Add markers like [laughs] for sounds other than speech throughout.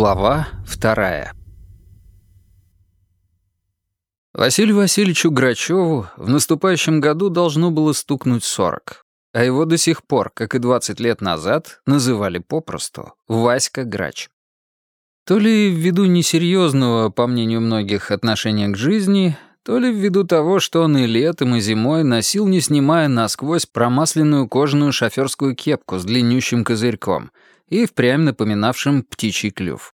Глава вторая Василию Васильевичу Грачеву в наступающем году должно было стукнуть сорок, а его до сих пор, как и двадцать лет назад, называли попросту Васька Грач. То ли ввиду несерьезного, по мнению многих, отношения к жизни, то ли ввиду того, что он и летом, и зимой носил, не снимая насквозь промасленную кожаную шоферскую кепку с длиннющим козырьком — и впрямь напоминавшим птичий клюв.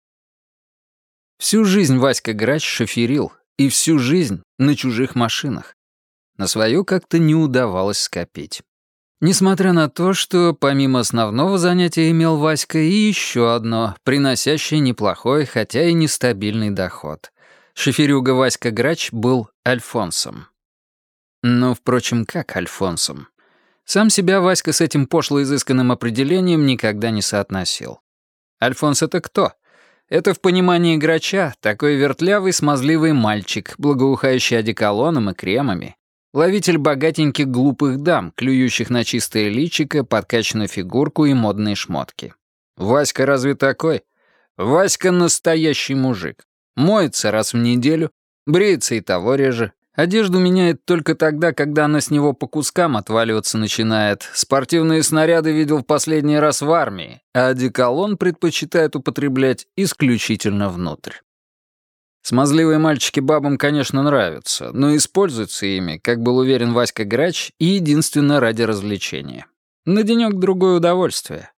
Всю жизнь Васька Грач шоферил, и всю жизнь на чужих машинах. На свою как-то не удавалось скопить. Несмотря на то, что помимо основного занятия имел Васька и еще одно, приносящее неплохой, хотя и нестабильный доход. Шоферюга Васька Грач был Альфонсом. Но, впрочем, как Альфонсом? Сам себя Васька с этим пошло изысканным определением никогда не соотносил. Альфонс — это кто? Это в понимании грача такой вертлявый смазливый мальчик, благоухающий одеколоном и кремами, ловитель богатеньких глупых дам, клюющих на чистое личико, подкачанную фигурку и модные шмотки. Васька разве такой? Васька настоящий мужик. Моется раз в неделю, бреется и того реже, Одежду меняет только тогда, когда она с него по кускам отваливаться начинает. Спортивные снаряды видел в последний раз в армии, а одеколон предпочитает употреблять исключительно внутрь. Смазливые мальчики бабам, конечно, нравятся, но используются ими, как был уверен Васька Грач, единственно ради развлечения. На денёк-другое удовольствие.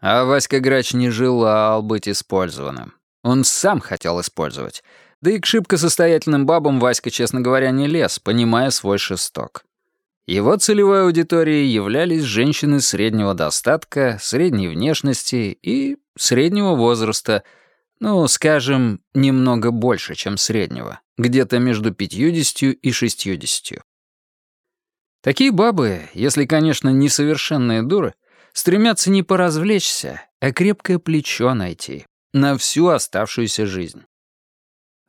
А Васька Грач не желал быть использованным. Он сам хотел использовать — да и к шибко состоятельным бабам Васька, честно говоря, не лез, понимая свой шесток. Его целевой аудиторией являлись женщины среднего достатка, средней внешности и среднего возраста, ну, скажем, немного больше, чем среднего, где-то между 50 и 60. Такие бабы, если, конечно, несовершенные дуры, стремятся не поразвлечься, а крепкое плечо найти на всю оставшуюся жизнь.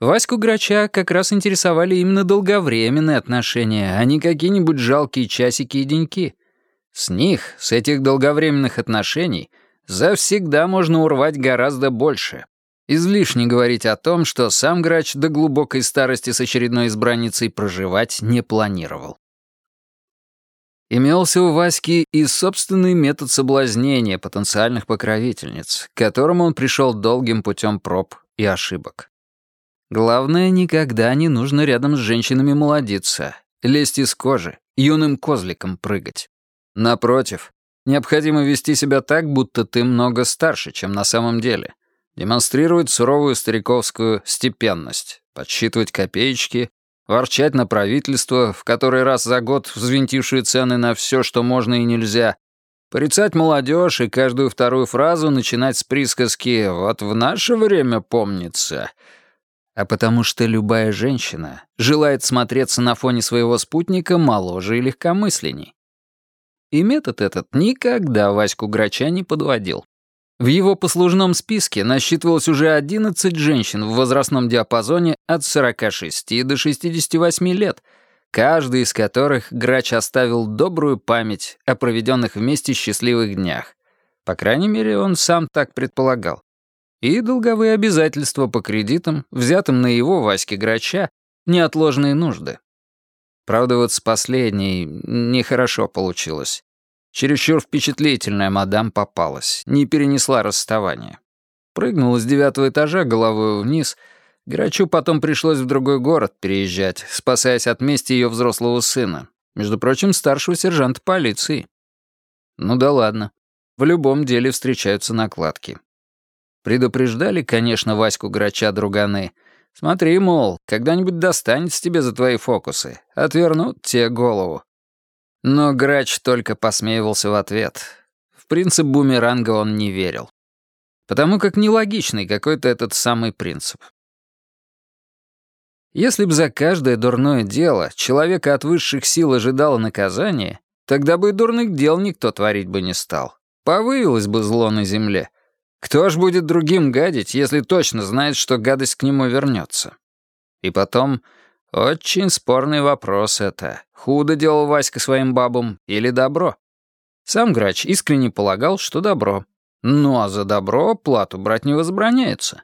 Ваську Грача как раз интересовали именно долговременные отношения, а не какие-нибудь жалкие часики и деньки. С них, с этих долговременных отношений, завсегда можно урвать гораздо больше. Излишне говорить о том, что сам Грач до глубокой старости с очередной избранницей проживать не планировал. Имелся у Васьки и собственный метод соблазнения потенциальных покровительниц, к которому он пришел долгим путем проб и ошибок. Главное, никогда не нужно рядом с женщинами молодиться, лезть из кожи, юным козликом прыгать. Напротив, необходимо вести себя так, будто ты много старше, чем на самом деле. Демонстрировать суровую стариковскую степенность, подсчитывать копеечки, ворчать на правительство, в который раз за год взвинтившие цены на все, что можно и нельзя, порицать молодежь и каждую вторую фразу начинать с присказки «вот в наше время помнится», а потому что любая женщина желает смотреться на фоне своего спутника моложе и легкомысленней. И метод этот никогда Ваську Грача не подводил. В его послужном списке насчитывалось уже 11 женщин в возрастном диапазоне от 46 до 68 лет, каждый из которых Грач оставил добрую память о проведенных вместе счастливых днях. По крайней мере, он сам так предполагал и долговые обязательства по кредитам, взятым на его Ваське Грача, неотложные нужды. Правда, вот с последней нехорошо получилось. Чересчур впечатлительная мадам попалась, не перенесла расставания. Прыгнула с девятого этажа головой вниз. Грачу потом пришлось в другой город переезжать, спасаясь от мести ее взрослого сына, между прочим, старшего сержанта полиции. Ну да ладно. В любом деле встречаются накладки. Предупреждали, конечно, Ваську Грача друганы. Смотри, мол, когда-нибудь достанется тебе за твои фокусы. Отвернут тебе голову. Но Грач только посмеивался в ответ. В принцип бумеранга он не верил. Потому как нелогичный какой-то этот самый принцип. Если бы за каждое дурное дело человека от высших сил ожидало наказание, тогда бы и дурных дел никто творить бы не стал. Повыялось бы зло на земле. Кто ж будет другим гадить, если точно знает, что гадость к нему вернется? И потом, очень спорный вопрос это. Худо делал Васька своим бабам или добро? Сам Грач искренне полагал, что добро. Ну а за добро плату брать не возбраняется.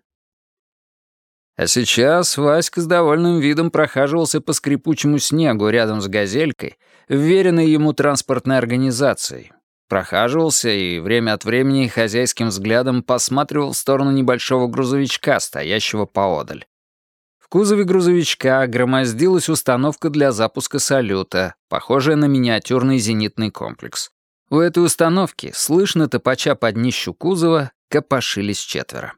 А сейчас Васька с довольным видом прохаживался по скрипучему снегу рядом с «Газелькой», вверенной ему транспортной организацией. Прохаживался и время от времени хозяйским взглядом посматривал в сторону небольшого грузовичка, стоящего поодаль. В кузове грузовичка громоздилась установка для запуска салюта, похожая на миниатюрный зенитный комплекс. У этой установки, слышно топача под днищу кузова, копошились четверо.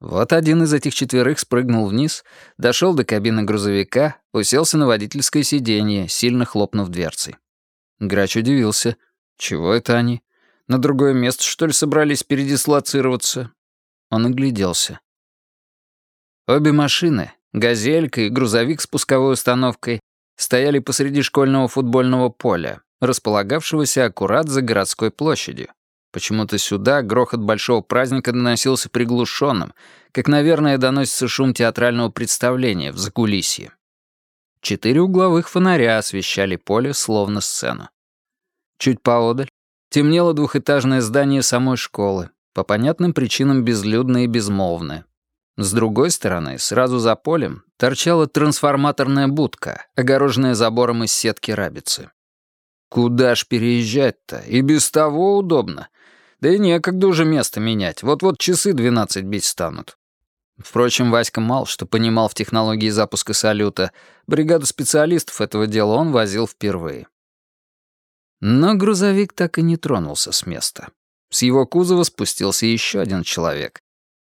Вот один из этих четверых спрыгнул вниз, дошел до кабины грузовика, уселся на водительское сиденье, сильно хлопнув дверцей. Грач удивился. Чего это они? На другое место, что ли, собрались передислоцироваться? Он огляделся. Обе машины, «Газелька» и грузовик с пусковой установкой, стояли посреди школьного футбольного поля, располагавшегося аккурат за городской площадью. Почему-то сюда грохот большого праздника доносился приглушенным, как, наверное, доносится шум театрального представления в закулисье. Четыре угловых фонаря освещали поле, словно сцену. Чуть поодаль темнело двухэтажное здание самой школы, по понятным причинам безлюдное и безмолвное. С другой стороны, сразу за полем, торчала трансформаторная будка, огороженная забором из сетки рабицы. Куда ж переезжать-то? И без того удобно. Да и некогда уже место менять. Вот-вот часы двенадцать бить станут. Впрочем, Васька мало что понимал в технологии запуска салюта. Бригаду специалистов этого дела он возил впервые. Но грузовик так и не тронулся с места. С его кузова спустился еще один человек.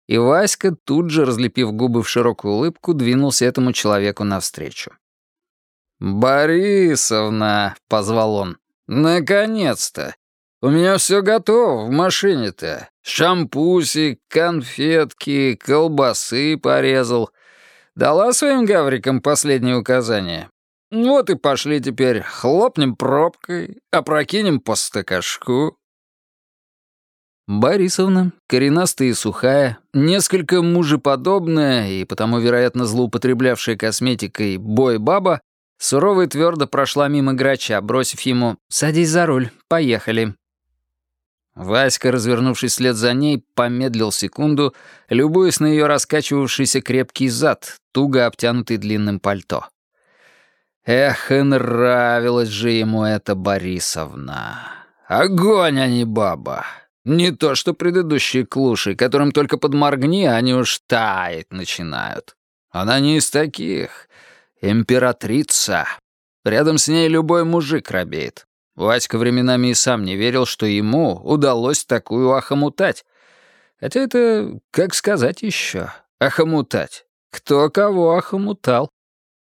И Васька, тут же разлепив губы в широкую улыбку, двинулся этому человеку навстречу. «Борисовна», — позвал он, — «наконец-то! У меня все готово в машине-то. Шампусик, конфетки, колбасы порезал. Дала своим гаврикам последнее указание. Вот и пошли теперь, хлопнем пробкой, опрокинем по стакашку». Борисовна, коренастая и сухая, несколько мужеподобная и потому, вероятно, злоупотреблявшая косметикой бой-баба, сурово и твердо прошла мимо грача, бросив ему «Садись за руль, поехали». Васька, развернувшись вслед за ней, помедлил секунду, любуясь на ее раскачивавшийся крепкий зад, туго обтянутый длинным пальто. Эх, и нравилась же ему эта Борисовна. Огонь, а не баба. Не то что предыдущие клуши, которым только подморгни, они уж таять начинают. Она не из таких. Императрица. Рядом с ней любой мужик робеет. Васька временами и сам не верил, что ему удалось такую охомутать. Хотя это, как сказать еще, охомутать. Кто кого охомутал.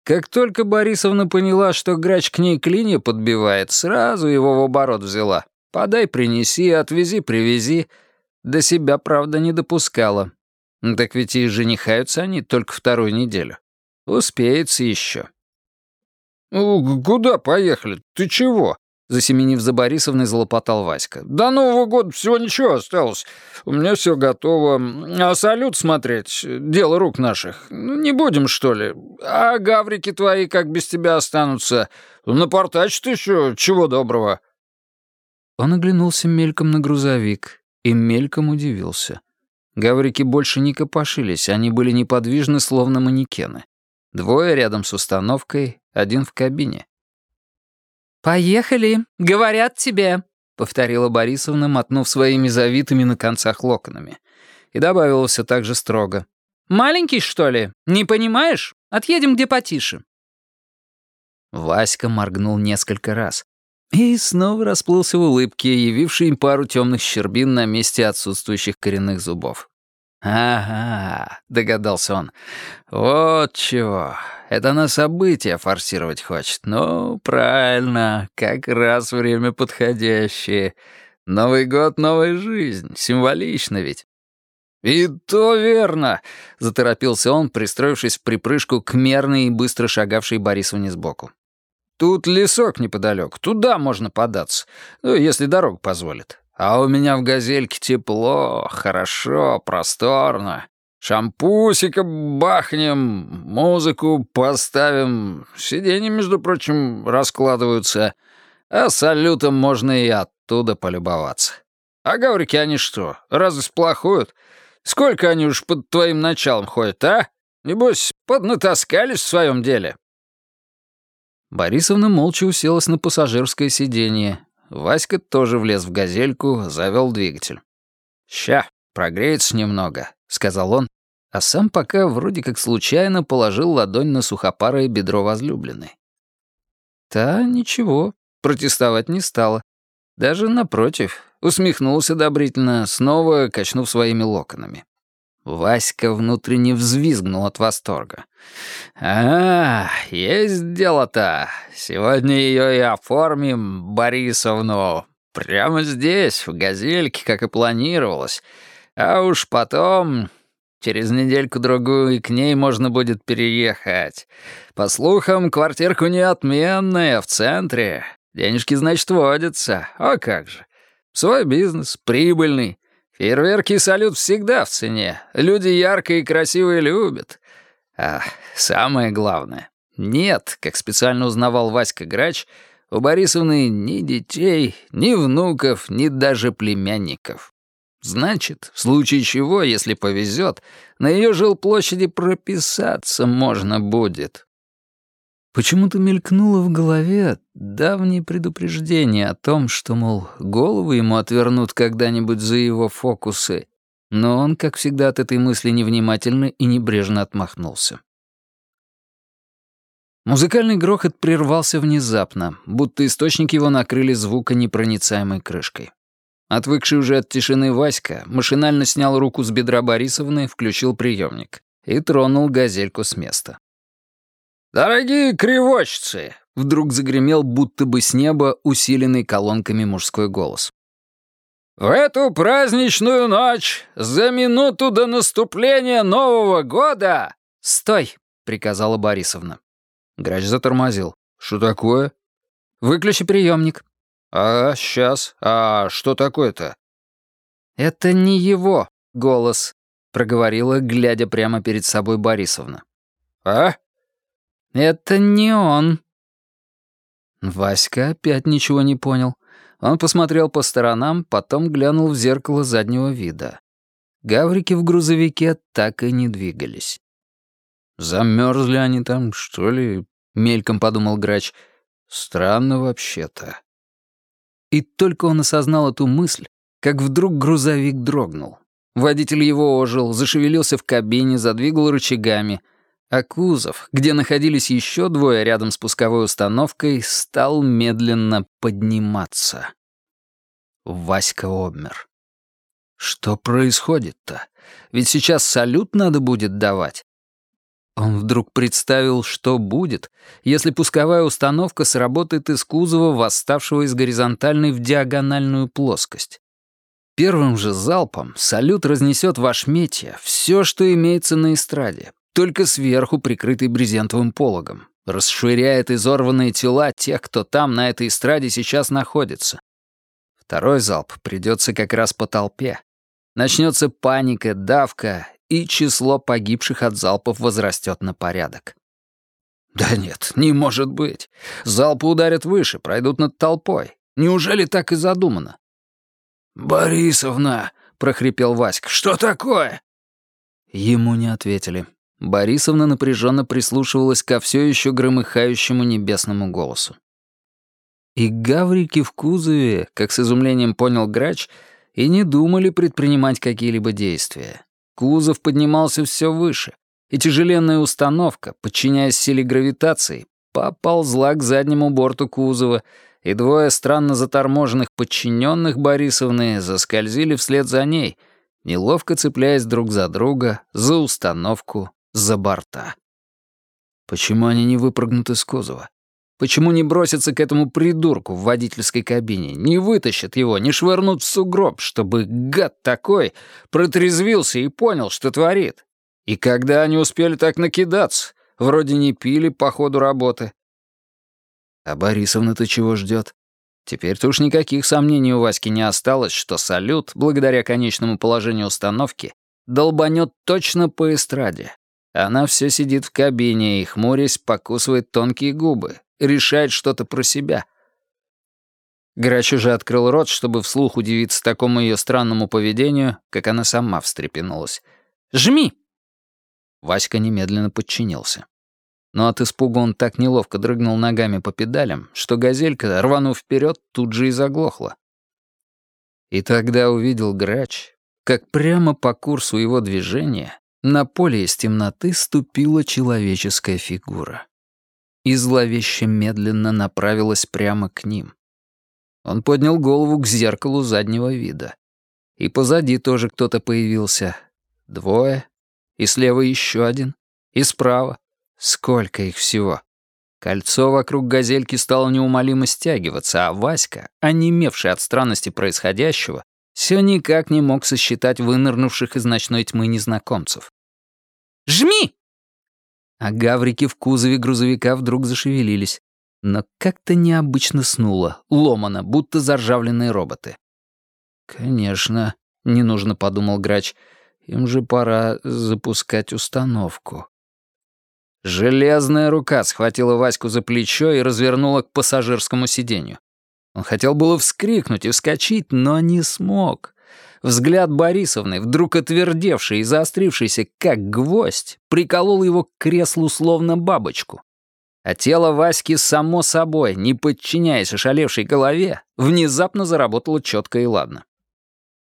Как только Борисовна поняла, что грач к ней клинья подбивает, сразу его в оборот взяла. Подай, принеси, отвези, привези. До себя, правда, не допускала. Так ведь и женихаются они только вторую неделю. Успеется еще. «Куда поехали? Ты чего?» Засеменив за Борисовной, залопотал Васька. «До Нового года всего ничего осталось. У меня все готово. А салют смотреть — дело рук наших. Не будем, что ли? А гаврики твои как без тебя останутся? Напортачат еще, чего доброго». Он оглянулся мельком на грузовик и мельком удивился. Гаврики больше не копошились, они были неподвижны, словно манекены. Двое рядом с установкой, один в кабине. «Поехали, говорят тебе», — повторила Борисовна, мотнув своими завитыми на концах локонами. И добавила все так же строго. «Маленький, что ли? Не понимаешь? Отъедем где потише». Васька моргнул несколько раз. И снова расплылся в улыбке, явившей им пару темных щербин на месте отсутствующих коренных зубов. «Ага», — догадался он. «Вот чего. Это на события форсировать хочет. Ну, правильно. Как раз время подходящее. Новый год — новая жизнь. Символично ведь». «И то верно», — заторопился он, пристроившись в припрыжку к мерной и быстро шагавшей Борисовне сбоку. «Тут лесок неподалеку. Туда можно податься. Ну, если дорога позволит. А у меня в газельке тепло, хорошо, просторно. Шампусика бахнем, музыку поставим. Сиденья, между прочим, раскладываются. А салютом можно и оттуда полюбоваться. А гаврики они что, разве сплохуют? Сколько они уж под твоим началом ходят, а? Небось, поднатаскались в своем деле». Борисовна молча уселась на пассажирское сиденье. Васька тоже влез в газельку, завел двигатель. «Ща, прогреется немного», — сказал он, а сам пока вроде как случайно положил ладонь на сухопарое бедро возлюбленной. Та ничего, протестовать не стала. Даже напротив, усмехнулась одобрительно, снова качнув своими локонами. Васька внутренне взвизгнул от восторга. «А, есть дело-то. Сегодня ее и оформим, Борисовну. Прямо здесь, в «Газельке», как и планировалось. А уж потом, через недельку-другую, и к ней можно будет переехать. По слухам, квартирку неотменная, в центре. Денежки, значит, водятся. А как же. Свой бизнес, прибыльный. Фейерверки и салют всегда в цене. Люди яркие и красивые любят. А самое главное, нет, как специально узнавал Васька Грач, у Борисовны ни детей, ни внуков, ни даже племянников. Значит, в случае чего, если повезет, на ее жилплощади прописаться можно будет. Почему-то мелькнуло в голове давнее предупреждение о том, что, мол, голову ему отвернут когда-нибудь за его фокусы, но он, как всегда, от этой мысли невнимательно и небрежно отмахнулся. Музыкальный грохот прервался внезапно, будто источник его накрыли звуконепроницаемой крышкой. Отвыкший уже от тишины Васька машинально снял руку с бедра Борисовны, включил приемник и тронул газельку с места. «Дорогие кривочцы!» — вдруг загремел будто бы с неба усиленный колонками мужской голос. «В эту праздничную ночь, за минуту до наступления Нового года...» «Стой!» — приказала Борисовна. Грач затормозил. «Что такое?» «Выключи приемник». «А, сейчас. А что такое-то?» «Это не его голос», — проговорила, глядя прямо перед собой Борисовна. «А?» «Это не он». Васька опять ничего не понял. Он посмотрел по сторонам, потом глянул в зеркало заднего вида. Гаврики в грузовике так и не двигались. «Замерзли они там, что ли?» — мельком подумал грач. «Странно вообще-то». И только он осознал эту мысль, как вдруг грузовик дрогнул. Водитель его ожил, зашевелился в кабине, задвигал рычагами, а кузов, где находились еще двое рядом с пусковой установкой, стал медленно подниматься. Васька обмер. Что происходит-то? Ведь сейчас салют надо будет давать. Он вдруг представил, что будет, если пусковая установка сработает из кузова, восставшего из горизонтальной в диагональную плоскость. Первым же залпом салют разнесет в ошметье все, что имеется на эстраде, только сверху прикрытый брезентовым пологом. Расшвыряет изорванные тела тех, кто там на этой эстраде сейчас находится. Второй залп придется как раз по толпе. Начнется паника, давка, и число погибших от залпов возрастет на порядок. Да нет, не может быть. Залпы ударят выше, пройдут над толпой. Неужели так и задумано? «Борисовна!» — прохрипел Васька. «Что такое?» Ему не ответили. Борисовна напряженно прислушивалась ко все еще громыхающему небесному голосу. И гаврики в кузове, как с изумлением понял грач, и не думали предпринимать какие-либо действия. Кузов поднимался все выше, и тяжеленная установка, подчиняясь силе гравитации, поползла к заднему борту кузова, и двое странно заторможенных подчиненных Борисовны заскользили вслед за ней, неловко цепляясь друг за друга, за установку за борта. Почему они не выпрыгнут из кузова? Почему не бросятся к этому придурку в водительской кабине, не вытащат его, не швырнут в сугроб, чтобы гад такой протрезвился и понял, что творит? И когда они успели так накидаться? Вроде не пили по ходу работы. А Борисовна-то чего ждет? Теперь-то уж никаких сомнений у Васьки не осталось, что салют, благодаря конечному положению установки, долбанет точно по эстраде, она все сидит в кабине и, хмурясь, покусывает тонкие губы, решает что-то про себя. Грач уже открыл рот, чтобы вслух удивиться такому ее странному поведению, как она сама встрепенулась. «Жми!» Васька немедленно подчинился. Но от испуга он так неловко дрыгнул ногами по педалям, что газелька, рванув вперед, тут же и заглохла. И тогда увидел грач, как прямо по курсу его движения на поле из темноты ступила человеческая фигура. И зловеще медленно направилась прямо к ним. Он поднял голову к зеркалу заднего вида. И позади тоже кто-то появился. Двое. И слева еще один. И справа. Сколько их всего. Кольцо вокруг газельки стало неумолимо стягиваться, а Васька, онемевший от странности происходящего, все никак не мог сосчитать вынырнувших из ночной тьмы незнакомцев. «Жми!» А гаврики в кузове грузовика вдруг зашевелились но как-то необычно снуло, ломано, будто заржавленные роботы. «Конечно», — не нужно подумал грач, — «им же пора запускать установку». Железная рука схватила Ваську за плечо и развернула к пассажирскому сиденью. Он хотел было вскрикнуть и вскочить, но не смог. Взгляд Борисовны, вдруг отвердевший и заострившийся, как гвоздь, приколол его к креслу словно бабочку. А тело Васьки само собой, не подчиняясь ошалевшей голове, внезапно заработало четко и ладно.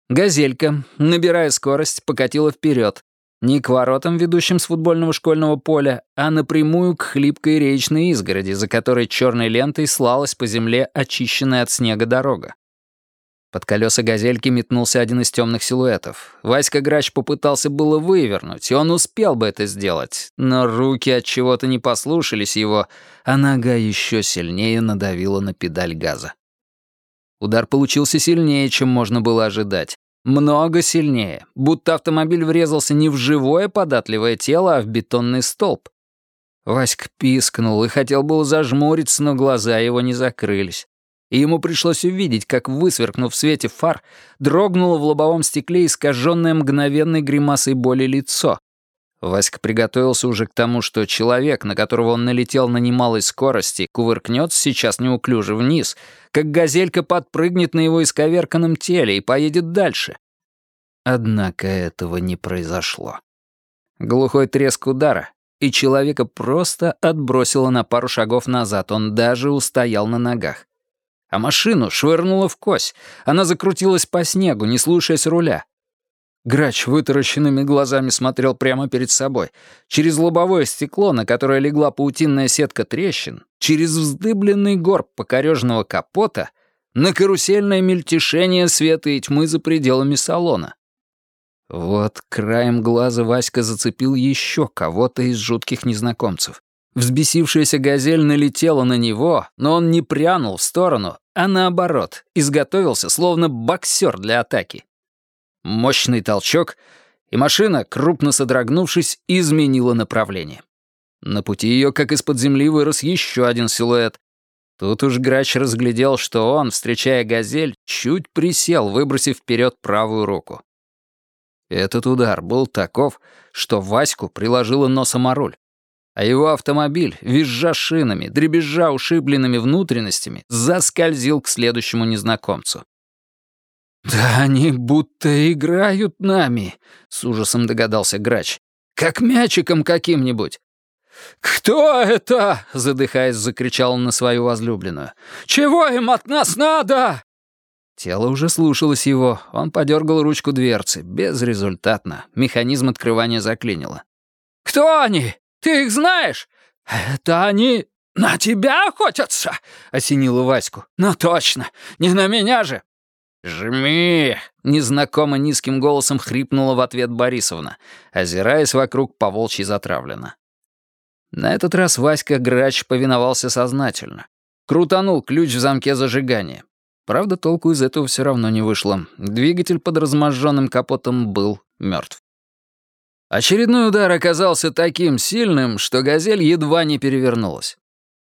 Газелька, набирая скорость, покатила вперед, не к воротам, ведущим с футбольного школьного поля, а напрямую к хлипкой речной изгороди, за которой черной лентой слалась по земле очищенная от снега дорога. Под колеса газельки метнулся один из темных силуэтов. Васька Грач попытался было вывернуть, и он успел бы это сделать, но руки от чего-то не послушались его, а нога еще сильнее надавила на педаль газа. Удар получился сильнее, чем можно было ожидать. Много сильнее, будто автомобиль врезался не в живое податливое тело, а в бетонный столб. Васька пискнул и хотел было зажмуриться, но глаза его не закрылись и ему пришлось увидеть, как, высверкнув в свете фар, дрогнуло в лобовом стекле искаженное мгновенной гримасой боли лицо. Васька приготовился уже к тому, что человек, на которого он налетел на немалой скорости, кувыркнется сейчас неуклюже вниз, как газелька подпрыгнет на его исковерканном теле и поедет дальше. Однако этого не произошло. Глухой треск удара, и человека просто отбросило на пару шагов назад, он даже устоял на ногах а машину швырнуло в кось. Она закрутилась по снегу, не слушаясь руля. Грач вытаращенными глазами смотрел прямо перед собой. Через лобовое стекло, на которое легла паутинная сетка трещин, через вздыбленный горб покореженного капота, на карусельное мельтешение света и тьмы за пределами салона. Вот краем глаза Васька зацепил еще кого-то из жутких незнакомцев. Взбесившаяся газель налетела на него, но он не прянул в сторону, а наоборот, изготовился, словно боксер для атаки. Мощный толчок, и машина, крупно содрогнувшись, изменила направление. На пути ее, как из-под земли, вырос еще один силуэт. Тут уж грач разглядел, что он, встречая газель, чуть присел, выбросив вперед правую руку. Этот удар был таков, что Ваську приложило носом о руль а его автомобиль, визжа шинами, дребезжа ушибленными внутренностями, заскользил к следующему незнакомцу. «Да они будто играют нами», — с ужасом догадался грач. «Как мячиком каким-нибудь». «Кто это?» — задыхаясь, закричал он на свою возлюбленную. «Чего им от нас надо?» Тело уже слушалось его. Он подергал ручку дверцы. Безрезультатно. Механизм открывания заклинило. «Кто они? Ты их знаешь? Это они на тебя охотятся?» — осенило Ваську. «Ну точно, не на меня же!» «Жми!» — незнакомо низким голосом хрипнула в ответ Борисовна, озираясь вокруг по волчьи затравленно. На этот раз Васька Грач повиновался сознательно. Крутанул ключ в замке зажигания. Правда, толку из этого все равно не вышло. Двигатель под разможженным капотом был мертв. Очередной удар оказался таким сильным, что газель едва не перевернулась.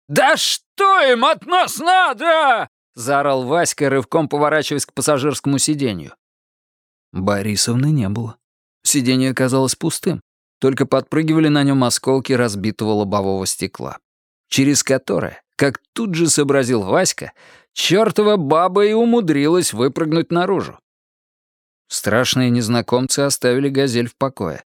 «Да что им от нас надо?» — заорал Васька, рывком поворачиваясь к пассажирскому сиденью. Борисовны не было. Сиденье оказалось пустым, только подпрыгивали на нем осколки разбитого лобового стекла, через которое, как тут же сообразил Васька, чертова баба и умудрилась выпрыгнуть наружу. Страшные незнакомцы оставили газель в покое.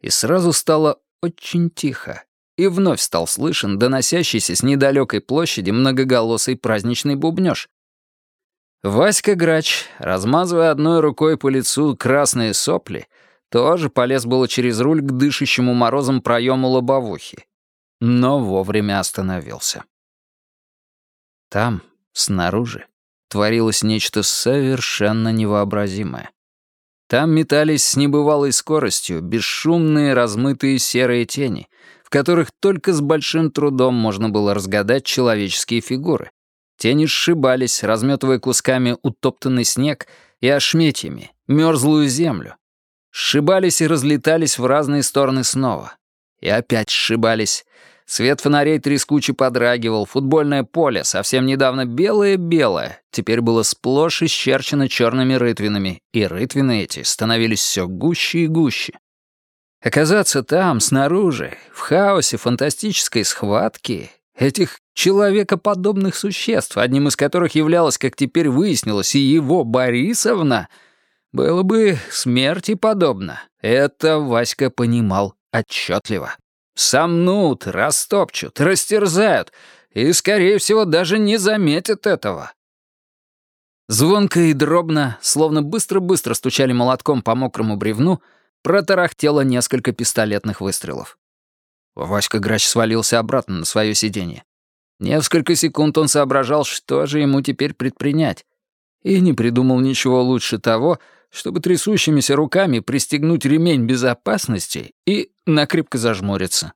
И сразу стало очень тихо, и вновь стал слышен доносящийся с недалекой площади многоголосый праздничный бубнёж. Васька Грач, размазывая одной рукой по лицу красные сопли, тоже полез было через руль к дышащему морозом проему лобовухи, но вовремя остановился. Там, снаружи, творилось нечто совершенно невообразимое. Там метались с небывалой скоростью бесшумные размытые серые тени, в которых только с большим трудом можно было разгадать человеческие фигуры. Тени сшибались, разметывая кусками утоптанный снег и ошметьями, мерзлую землю. Сшибались и разлетались в разные стороны снова. И опять сшибались. Свет фонарей трескуче подрагивал, футбольное поле, совсем недавно белое-белое, теперь было сплошь исчерчено черными рытвинами, и рытвины эти становились все гуще и гуще. Оказаться там, снаружи, в хаосе фантастической схватки, этих человекоподобных существ, одним из которых являлась, как теперь выяснилось, и его Борисовна, было бы смерти подобно. Это Васька понимал отчетливо. Сомнут, растопчут, растерзают и, скорее всего, даже не заметят этого. Звонко и дробно, словно быстро-быстро стучали молотком по мокрому бревну, протарахтело несколько пистолетных выстрелов. Васька Грач свалился обратно на свое сиденье. Несколько секунд он соображал, что же ему теперь предпринять, и не придумал ничего лучше того, чтобы трясущимися руками пристегнуть ремень безопасности и накрепко зажмуриться.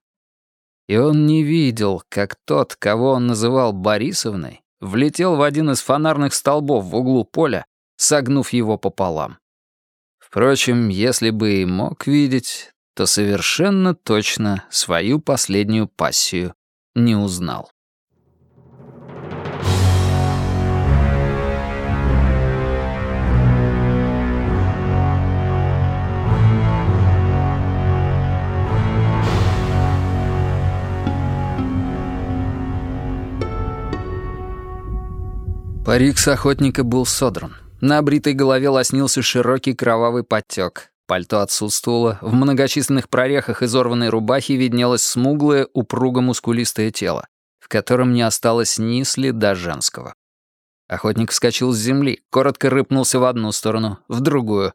И он не видел, как тот, кого он называл Борисовной, влетел в один из фонарных столбов в углу поля, согнув его пополам. Впрочем, если бы и мог видеть, то совершенно точно свою последнюю пассию не узнал. Парик с охотника был содран. На обритой голове лоснился широкий кровавый подтек. Пальто отсутствовало, в многочисленных прорехах изорванной рубахи виднелось смуглое, упруго-мускулистое тело, в котором не осталось ни следа женского. Охотник вскочил с земли, коротко рыпнулся в одну сторону, в другую.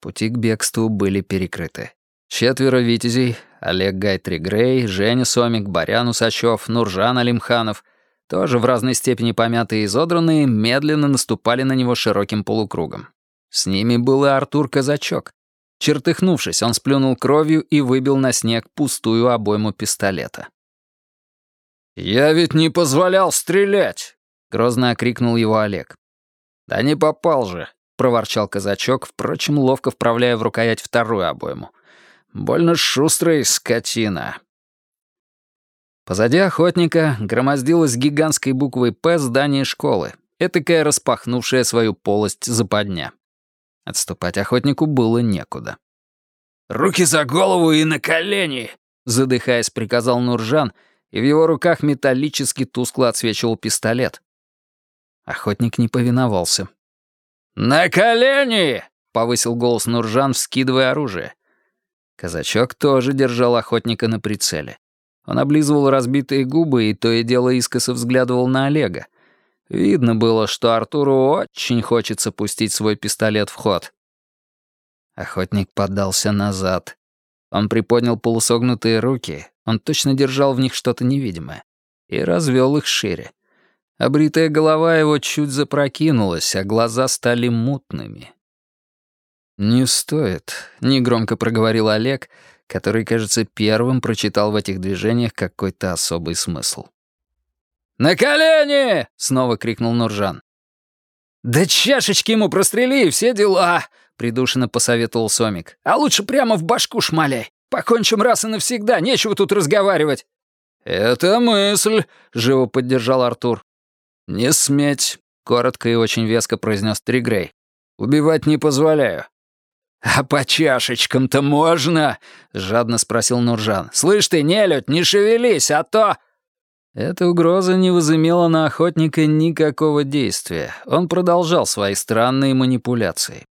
Пути к бегству были перекрыты. Четверо витязей — Олег Гайтри Грей, Женя Сомик, Барян Усачев, Нуржан Алимханов — тоже в разной степени помятые и изодранные, медленно наступали на него широким полукругом. С ними был и Артур Казачок. Чертыхнувшись, он сплюнул кровью и выбил на снег пустую обойму пистолета. «Я ведь не позволял стрелять!» — грозно окрикнул его Олег. «Да не попал же!» — проворчал казачок, впрочем, ловко вправляя в рукоять вторую обойму. «Больно шустрый скотина!» Позади охотника громоздилось гигантской буквой «П» здание школы, этакая распахнувшая свою полость западня. Отступать охотнику было некуда. «Руки за голову и на колени!» Задыхаясь, приказал Нуржан, и в его руках металлически тускло отсвечивал пистолет. Охотник не повиновался. «На колени!» — повысил голос Нуржан, вскидывая оружие. Казачок тоже держал охотника на прицеле. Он облизывал разбитые губы и то и дело искоса взглядывал на Олега. Видно было, что Артуру очень хочется пустить свой пистолет в ход. Охотник подался назад. Он приподнял полусогнутые руки, он точно держал в них что-то невидимое, и развел их шире. Обритая голова его чуть запрокинулась, а глаза стали мутными. «Не стоит», — негромко проговорил Олег, — который, кажется, первым прочитал в этих движениях какой-то особый смысл. «На колени!» — снова крикнул Нуржан. «Да чашечки ему прострели, все дела!» — придушенно посоветовал Сомик. «А лучше прямо в башку шмаляй. Покончим раз и навсегда, нечего тут разговаривать». «Это мысль», — живо поддержал Артур. «Не сметь», — коротко и очень веско произнес Тригрей. «Убивать не позволяю. «А по чашечкам-то можно?» — жадно спросил Нуржан. «Слышь ты, нелюдь, не шевелись, а то...» Эта угроза не возымела на охотника никакого действия. Он продолжал свои странные манипуляции.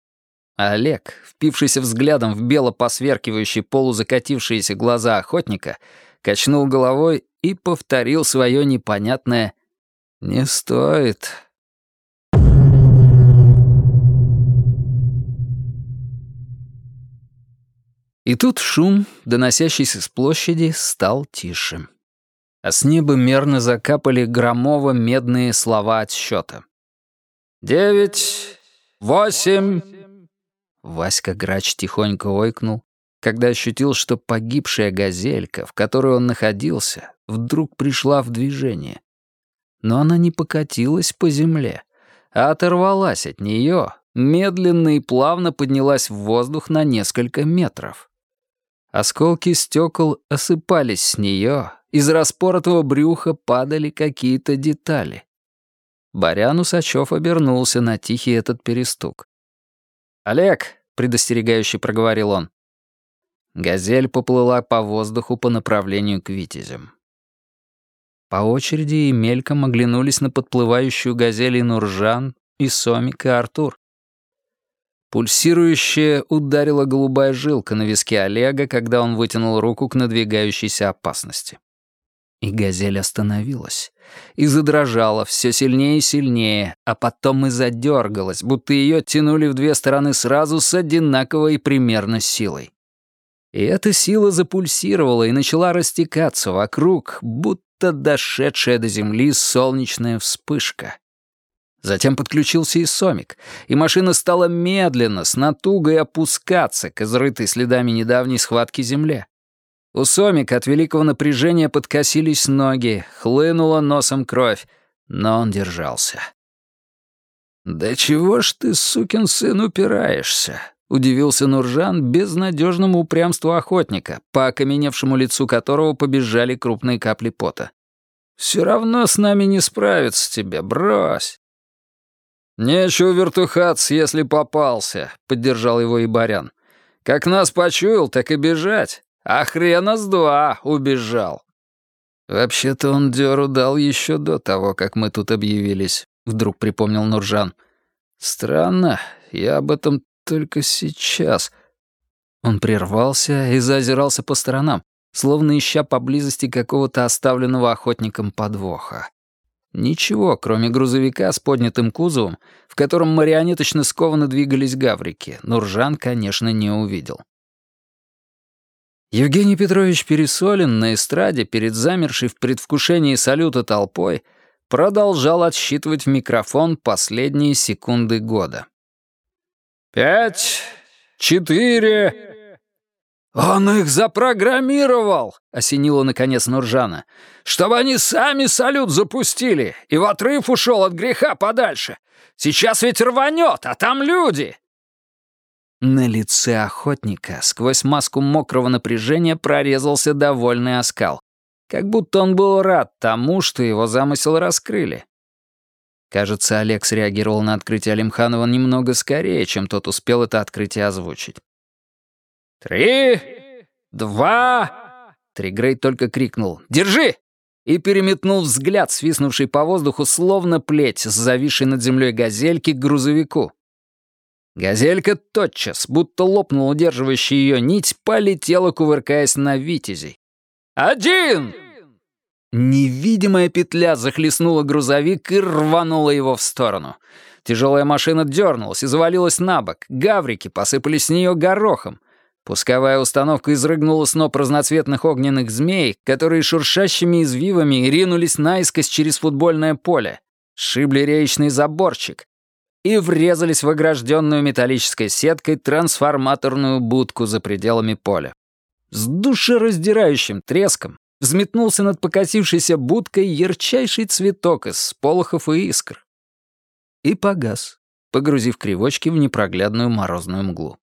Олег, впившийся взглядом в бело посверкивающие полузакатившиеся глаза охотника, качнул головой и повторил свое непонятное «Не стоит». И тут шум, доносящийся с площади, стал тише а с неба мерно закапали громово-медные слова отсчета. «Девять, восемь...» Васька Грач тихонько ойкнул, когда ощутил, что погибшая газелька, в которой он находился, вдруг пришла в движение. Но она не покатилась по земле, а оторвалась от нее, медленно и плавно поднялась в воздух на несколько метров. Осколки стекол осыпались с нее, из распоротого брюха падали какие-то детали. Барян Усачев обернулся на тихий этот перестук. «Олег!» — предостерегающе проговорил он. Газель поплыла по воздуху по направлению к Витязям. По очереди и мельком оглянулись на подплывающую газель и Нуржан, и Сомик, и Артур. Пульсирующая ударила голубая жилка на виске Олега, когда он вытянул руку к надвигающейся опасности. И газель остановилась. И задрожала все сильнее и сильнее, а потом и задергалась, будто ее тянули в две стороны сразу с одинаковой примерно силой. И эта сила запульсировала и начала растекаться вокруг, будто дошедшая до земли солнечная вспышка. Затем подключился и Сомик, и машина стала медленно, с натугой опускаться к изрытой следами недавней схватки земле. У Сомика от великого напряжения подкосились ноги, хлынула носом кровь, но он держался. «Да чего ж ты, сукин сын, упираешься?» — удивился Нуржан безнадежному упрямству охотника, по окаменевшему лицу которого побежали крупные капли пота. «Все равно с нами не справиться тебе, брось!» «Нечего вертухаться, если попался», — поддержал его и Барян. «Как нас почуял, так и бежать. А хрена с два убежал. Вообще-то он дёру дал еще до того, как мы тут объявились, вдруг припомнил Нуржан. Странно, я об этом только сейчас. Он прервался и зазирался по сторонам, словно ища поблизости какого-то оставленного охотником подвоха. Ничего, кроме грузовика с поднятым кузовом, в котором марионеточно скованно двигались гаврики, Нуржан, конечно, не увидел. Евгений Петрович Пересолин на эстраде перед замершей в предвкушении салюта толпой продолжал отсчитывать в микрофон последние секунды года. «Пять, четыре...» «Он их запрограммировал!» — осенило наконец Нуржана. «Чтобы они сами салют запустили и в отрыв ушел от греха подальше. Сейчас ведь рванет, а там люди!» На лице охотника сквозь маску мокрого напряжения прорезался довольный оскал. Как будто он был рад тому, что его замысел раскрыли. Кажется, Олег среагировал на открытие Алимханова немного скорее, чем тот успел это открытие озвучить. «Три, два...» Тригрей только крикнул «Держи!» и переметнул взгляд, свистнувший по воздуху, словно плеть с зависшей над землей газельки к грузовику. Газелька тотчас, будто лопнула удерживающая ее нить, полетела, кувыркаясь на витязей. «Один!» Невидимая петля захлестнула грузовик и рванула его в сторону. Тяжелая машина дернулась и завалилась на бок. Гаврики посыпались с нее горохом. Пусковая установка изрыгнула сноп разноцветных огненных змей, которые шуршащими извивами ринулись наискось через футбольное поле. Шибли речный заборчик и врезались в огражденную металлической сеткой трансформаторную будку за пределами поля. С душераздирающим треском взметнулся над покосившейся будкой ярчайший цветок из сполохов и искр. И погас, погрузив кривочки в непроглядную морозную мглу.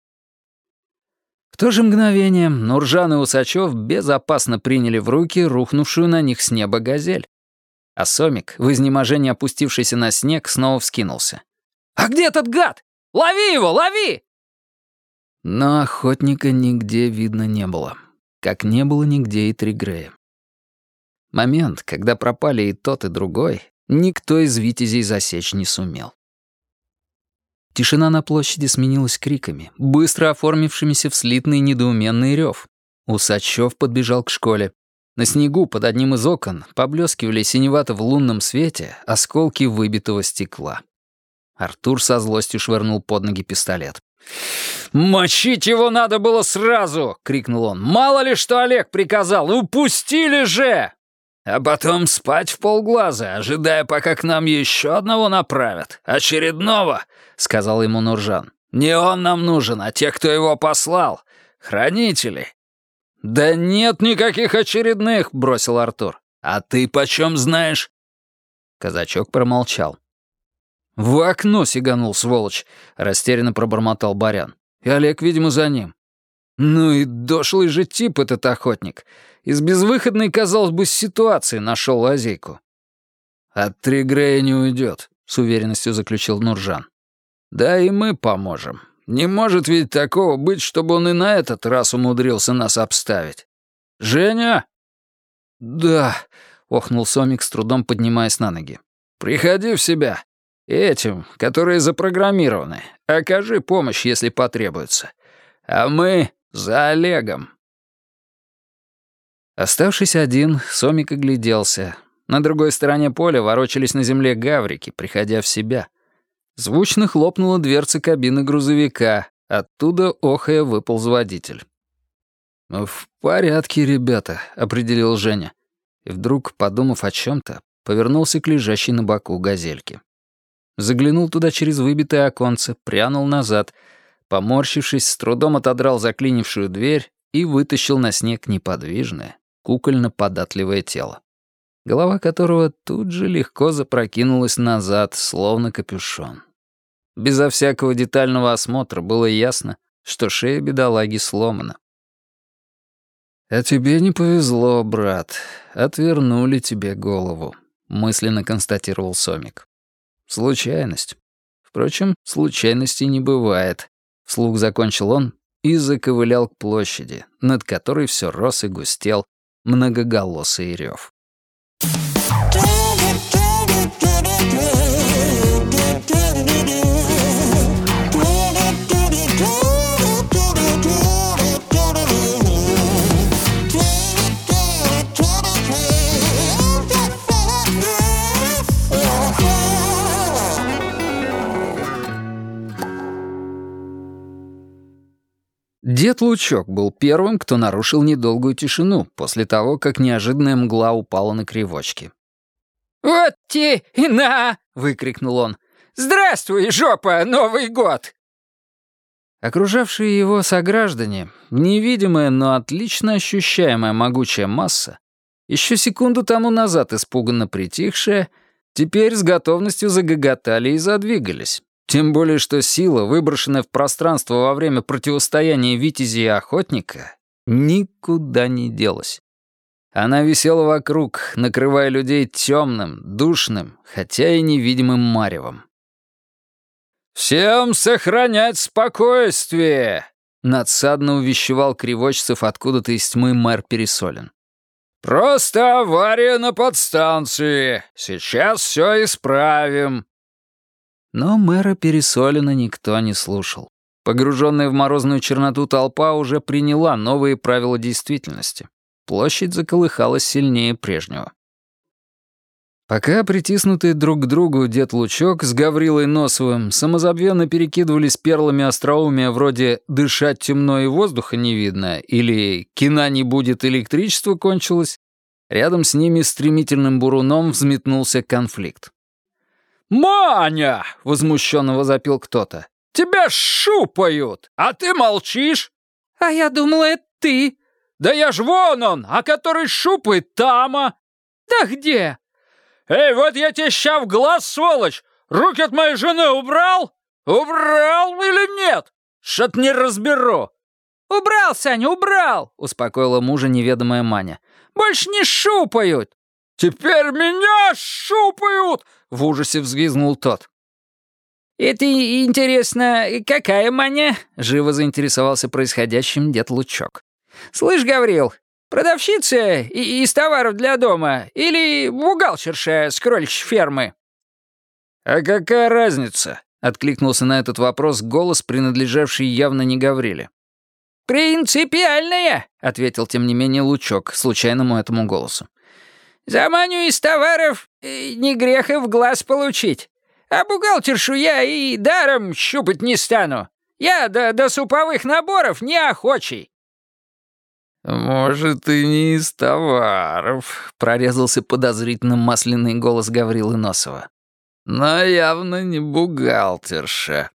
В то же мгновение Нуржан и Усачев безопасно приняли в руки рухнувшую на них с неба газель. А Сомик, в изнеможении опустившийся на снег, снова вскинулся. «А где этот гад? Лови его, лови!» Но охотника нигде видно не было, как не было нигде и Тригрея. Момент, когда пропали и тот, и другой, никто из витязей засечь не сумел. Тишина на площади сменилась криками, быстро оформившимися в слитный недоуменный рев. Усачев подбежал к школе. На снегу под одним из окон поблескивали синевато в лунном свете осколки выбитого стекла. Артур со злостью швырнул под ноги пистолет. «Мочить его надо было сразу!» — крикнул он. «Мало ли, что Олег приказал! Упустили же!» «А потом спать в полглаза, ожидая, пока к нам еще одного направят. Очередного!» — сказал ему Нуржан. «Не он нам нужен, а те, кто его послал. Хранители». «Да нет никаких очередных!» — бросил Артур. «А ты почем знаешь?» Казачок промолчал. «В окно сиганул, сволочь!» — растерянно пробормотал Барян. И Олег, видимо, за ним. Ну и дошлый же тип этот охотник. Из безвыходной, казалось бы, ситуации нашел лазейку. «От Тригрея не уйдет», — с уверенностью заключил Нуржан. «Да и мы поможем. Не может ведь такого быть, чтобы он и на этот раз умудрился нас обставить. Женя?» «Да», — охнул Сомик, с трудом поднимаясь на ноги. «Приходи в себя. Этим, которые запрограммированы, окажи помощь, если потребуется. А мы за Олегом». Оставшись один, Сомик огляделся. На другой стороне поля ворочались на земле гаврики, приходя в себя. Звучно хлопнула дверца кабины грузовика. Оттуда охая выполз водитель. «В порядке, ребята», — определил Женя. И вдруг, подумав о чем то повернулся к лежащей на боку газельке. Заглянул туда через выбитое оконце, прянул назад, поморщившись, с трудом отодрал заклинившую дверь и вытащил на снег неподвижное, кукольно-податливое тело, голова которого тут же легко запрокинулась назад, словно капюшон. Безо всякого детального осмотра было ясно, что шея бедолаги сломана. «А тебе не повезло, брат. Отвернули тебе голову», — мысленно констатировал Сомик. Случайность. Впрочем, случайностей не бывает. Вслух закончил он и заковылял к площади, над которой все рос и густел многоголосый рев. Дед Лучок был первым, кто нарушил недолгую тишину после того, как неожиданная мгла упала на кривочки. «Вот те и на!» — выкрикнул он. «Здравствуй, жопа, Новый год!» Окружавшие его сограждане, невидимая, но отлично ощущаемая могучая масса, еще секунду тому назад испуганно притихшая, теперь с готовностью загоготали и задвигались. Тем более, что сила, выброшенная в пространство во время противостояния Витязи и Охотника, никуда не делась. Она висела вокруг, накрывая людей темным, душным, хотя и невидимым маревом. «Всем сохранять спокойствие!» — надсадно увещевал кривочцев откуда-то из тьмы мэр Пересолин. «Просто авария на подстанции. Сейчас все исправим». Но мэра Пересолина никто не слушал. Погруженная в морозную черноту толпа уже приняла новые правила действительности. Площадь заколыхалась сильнее прежнего. Пока притиснутые друг к другу дед Лучок с Гаврилой Носовым самозабвенно перекидывались перлами остроумия вроде «дышать темно и воздуха не видно» или «кино не будет, электричество кончилось», рядом с ними стремительным буруном взметнулся конфликт. «Маня!» — возмущенно возопил кто-то. «Тебя шупают, а ты молчишь!» «А я думала, это ты!» «Да я ж вон он, а который шупает Тама!» «Да где?» «Эй, вот я тебе ща в глаз, сволочь! Руки от моей жены убрал? Убрал или нет? Что-то не разберу!» «Убрал, Саня, убрал!» — успокоила мужа неведомая Маня. «Больше не шупают!» «Теперь меня шупают!» — в ужасе взвизгнул тот. «Это интересно, какая маня?» — живо заинтересовался происходящим дед Лучок. «Слышь, Гаврил, Продавщица из товаров для дома или бухгалтерша с кроличьей фермы?» «А какая разница?» — откликнулся на этот вопрос голос, принадлежавший явно не Гавриле. «Принципиальная», — ответил тем не менее Лучок, случайному этому голосу. «Заманю из товаров, э, не грех и в глаз получить. А бухгалтершу я и даром щупать не стану. Я до, до суповых наборов не охочий». «Может, и не из товаров», — прорезался подозрительно масляный голос Гаврилы Носова. «Но явно не бухгалтерша».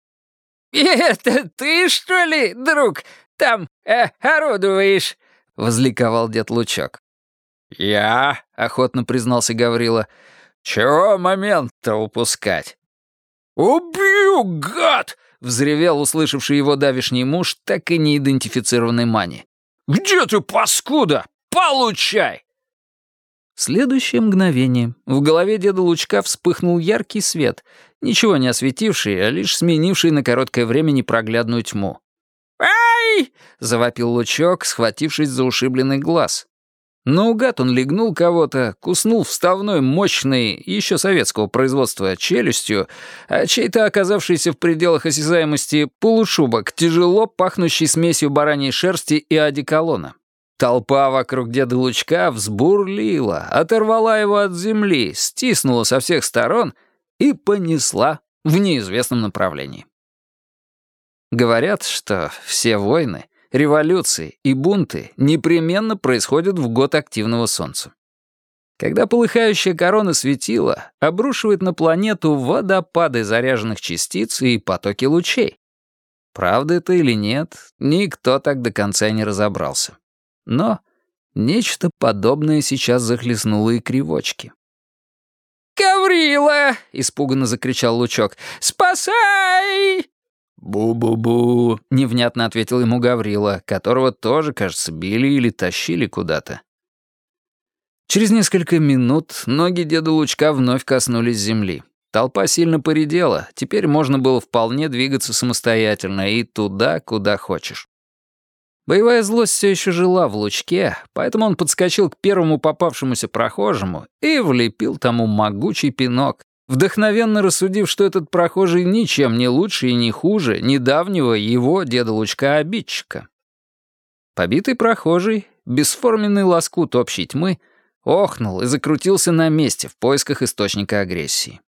«Это ты, что ли, друг, там э, орудуешь?» — возликовал дед Лучок. «Я?» — охотно признался Гаврила. «Чего момент-то упускать?» «Убью, гад!» — взревел услышавший его давишний муж, так и не идентифицированной Мани. «Где ты, паскуда? Получай!» В следующее мгновение в голове деда Лучка вспыхнул яркий свет, ничего не осветивший, а лишь сменивший на короткое время непроглядную тьму. «Ай!» — завопил Лучок, схватившись за ушибленный глаз. Наугад он легнул кого-то, куснул вставной мощный, еще советского производства, челюстью, а чей-то оказавшийся в пределах осязаемости полушубок, тяжело пахнущий смесью бараньей шерсти и одеколона. Толпа вокруг деда Лучка взбурлила, оторвала его от земли, стиснула со всех сторон и понесла в неизвестном направлении. Говорят, что все войны — Революции и бунты непременно происходят в год активного Солнца. Когда полыхающая корона светила, обрушивает на планету водопады заряженных частиц и потоки лучей. Правда это или нет, никто так до конца не разобрался. Но нечто подобное сейчас захлестнуло и кривочки. «Гаврила!» — испуганно закричал Лучок. «Спасай!» «Бу-бу-бу», — невнятно ответил ему Гаврила, которого тоже, кажется, били или тащили куда-то. Через несколько минут ноги деда Лучка вновь коснулись земли. Толпа сильно поредела, теперь можно было вполне двигаться самостоятельно и туда, куда хочешь. Боевая злость все еще жила в Лучке, поэтому он подскочил к первому попавшемуся прохожему и влепил тому могучий пинок, вдохновенно рассудив, что этот прохожий ничем не лучше и не хуже недавнего его, деда Лучка-обидчика. Побитый прохожий, бесформенный лоскут общей тьмы, охнул и закрутился на месте в поисках источника агрессии.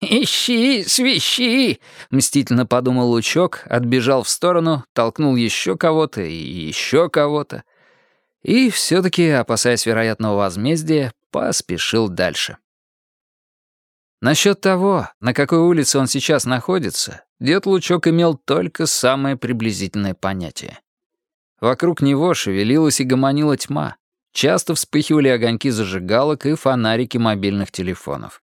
«Ищи, свищи!» — мстительно подумал Лучок, отбежал в сторону, толкнул еще кого-то и еще кого-то. И все-таки, опасаясь вероятного возмездия, поспешил дальше. Насчет того, на какой улице он сейчас находится, дед Лучок имел только самое приблизительное понятие. Вокруг него шевелилась и гомонила тьма. Часто вспыхивали огоньки зажигалок и фонарики мобильных телефонов.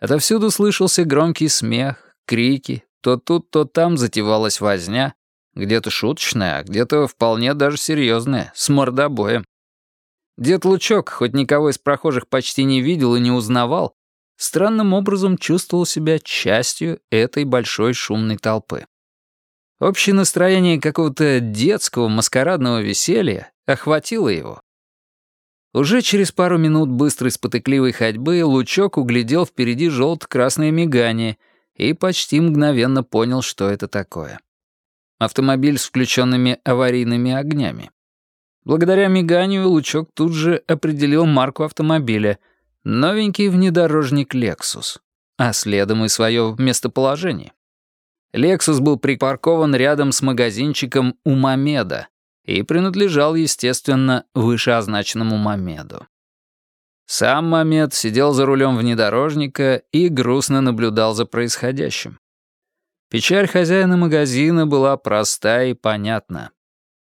Отовсюду слышался громкий смех, крики, то тут, то там затевалась возня, где-то шуточная, а где-то вполне даже серьезная, с мордобоем. Дед Лучок, хоть никого из прохожих почти не видел и не узнавал, странным образом чувствовал себя частью этой большой шумной толпы. Общее настроение какого-то детского маскарадного веселья охватило его. Уже через пару минут быстрой спотыкливой ходьбы Лучок углядел впереди желто-красное мигание и почти мгновенно понял, что это такое. Автомобиль с включенными аварийными огнями. Благодаря миганию Лучок тут же определил марку автомобиля — Новенький внедорожник «Лексус», а следом и свое местоположение. «Лексус» был припаркован рядом с магазинчиком у Мамеда и принадлежал, естественно, вышеозначенному Мамеду. Сам Мамед сидел за рулем внедорожника и грустно наблюдал за происходящим. Печаль хозяина магазина была проста и понятна.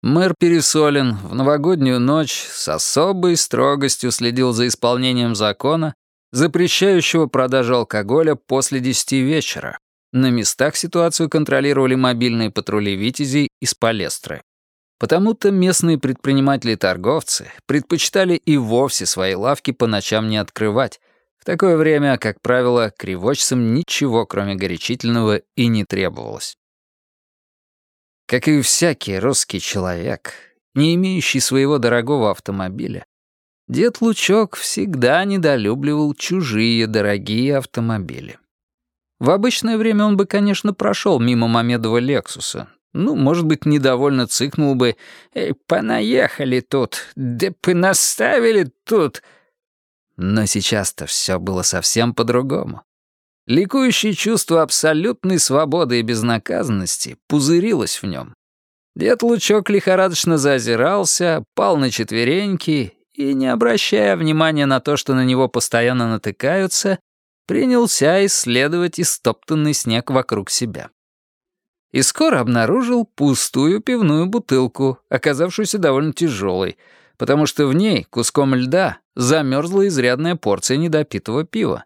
Мэр Пересолин в новогоднюю ночь с особой строгостью следил за исполнением закона, запрещающего продажу алкоголя после десяти вечера. На местах ситуацию контролировали мобильные патрули «Витязей» из Палестры. Потому-то местные предприниматели и торговцы предпочитали и вовсе свои лавки по ночам не открывать. В такое время, как правило, кривочцам ничего, кроме горячительного, и не требовалось. Как и всякий русский человек, не имеющий своего дорогого автомобиля, дед Лучок всегда недолюбливал чужие дорогие автомобили. В обычное время он бы, конечно, прошел мимо Мамедова «Лексуса». Ну, может быть, недовольно цыкнул бы «Эй, понаехали тут, да понаставили тут». Но сейчас-то все было совсем по-другому. Ликующее чувство абсолютной свободы и безнаказанности пузырилось в нем. Дед Лучок лихорадочно зазирался, пал на четвереньки и, не обращая внимания на то, что на него постоянно натыкаются, принялся исследовать истоптанный снег вокруг себя. И скоро обнаружил пустую пивную бутылку, оказавшуюся довольно тяжелой, потому что в ней, куском льда, замерзла изрядная порция недопитого пива.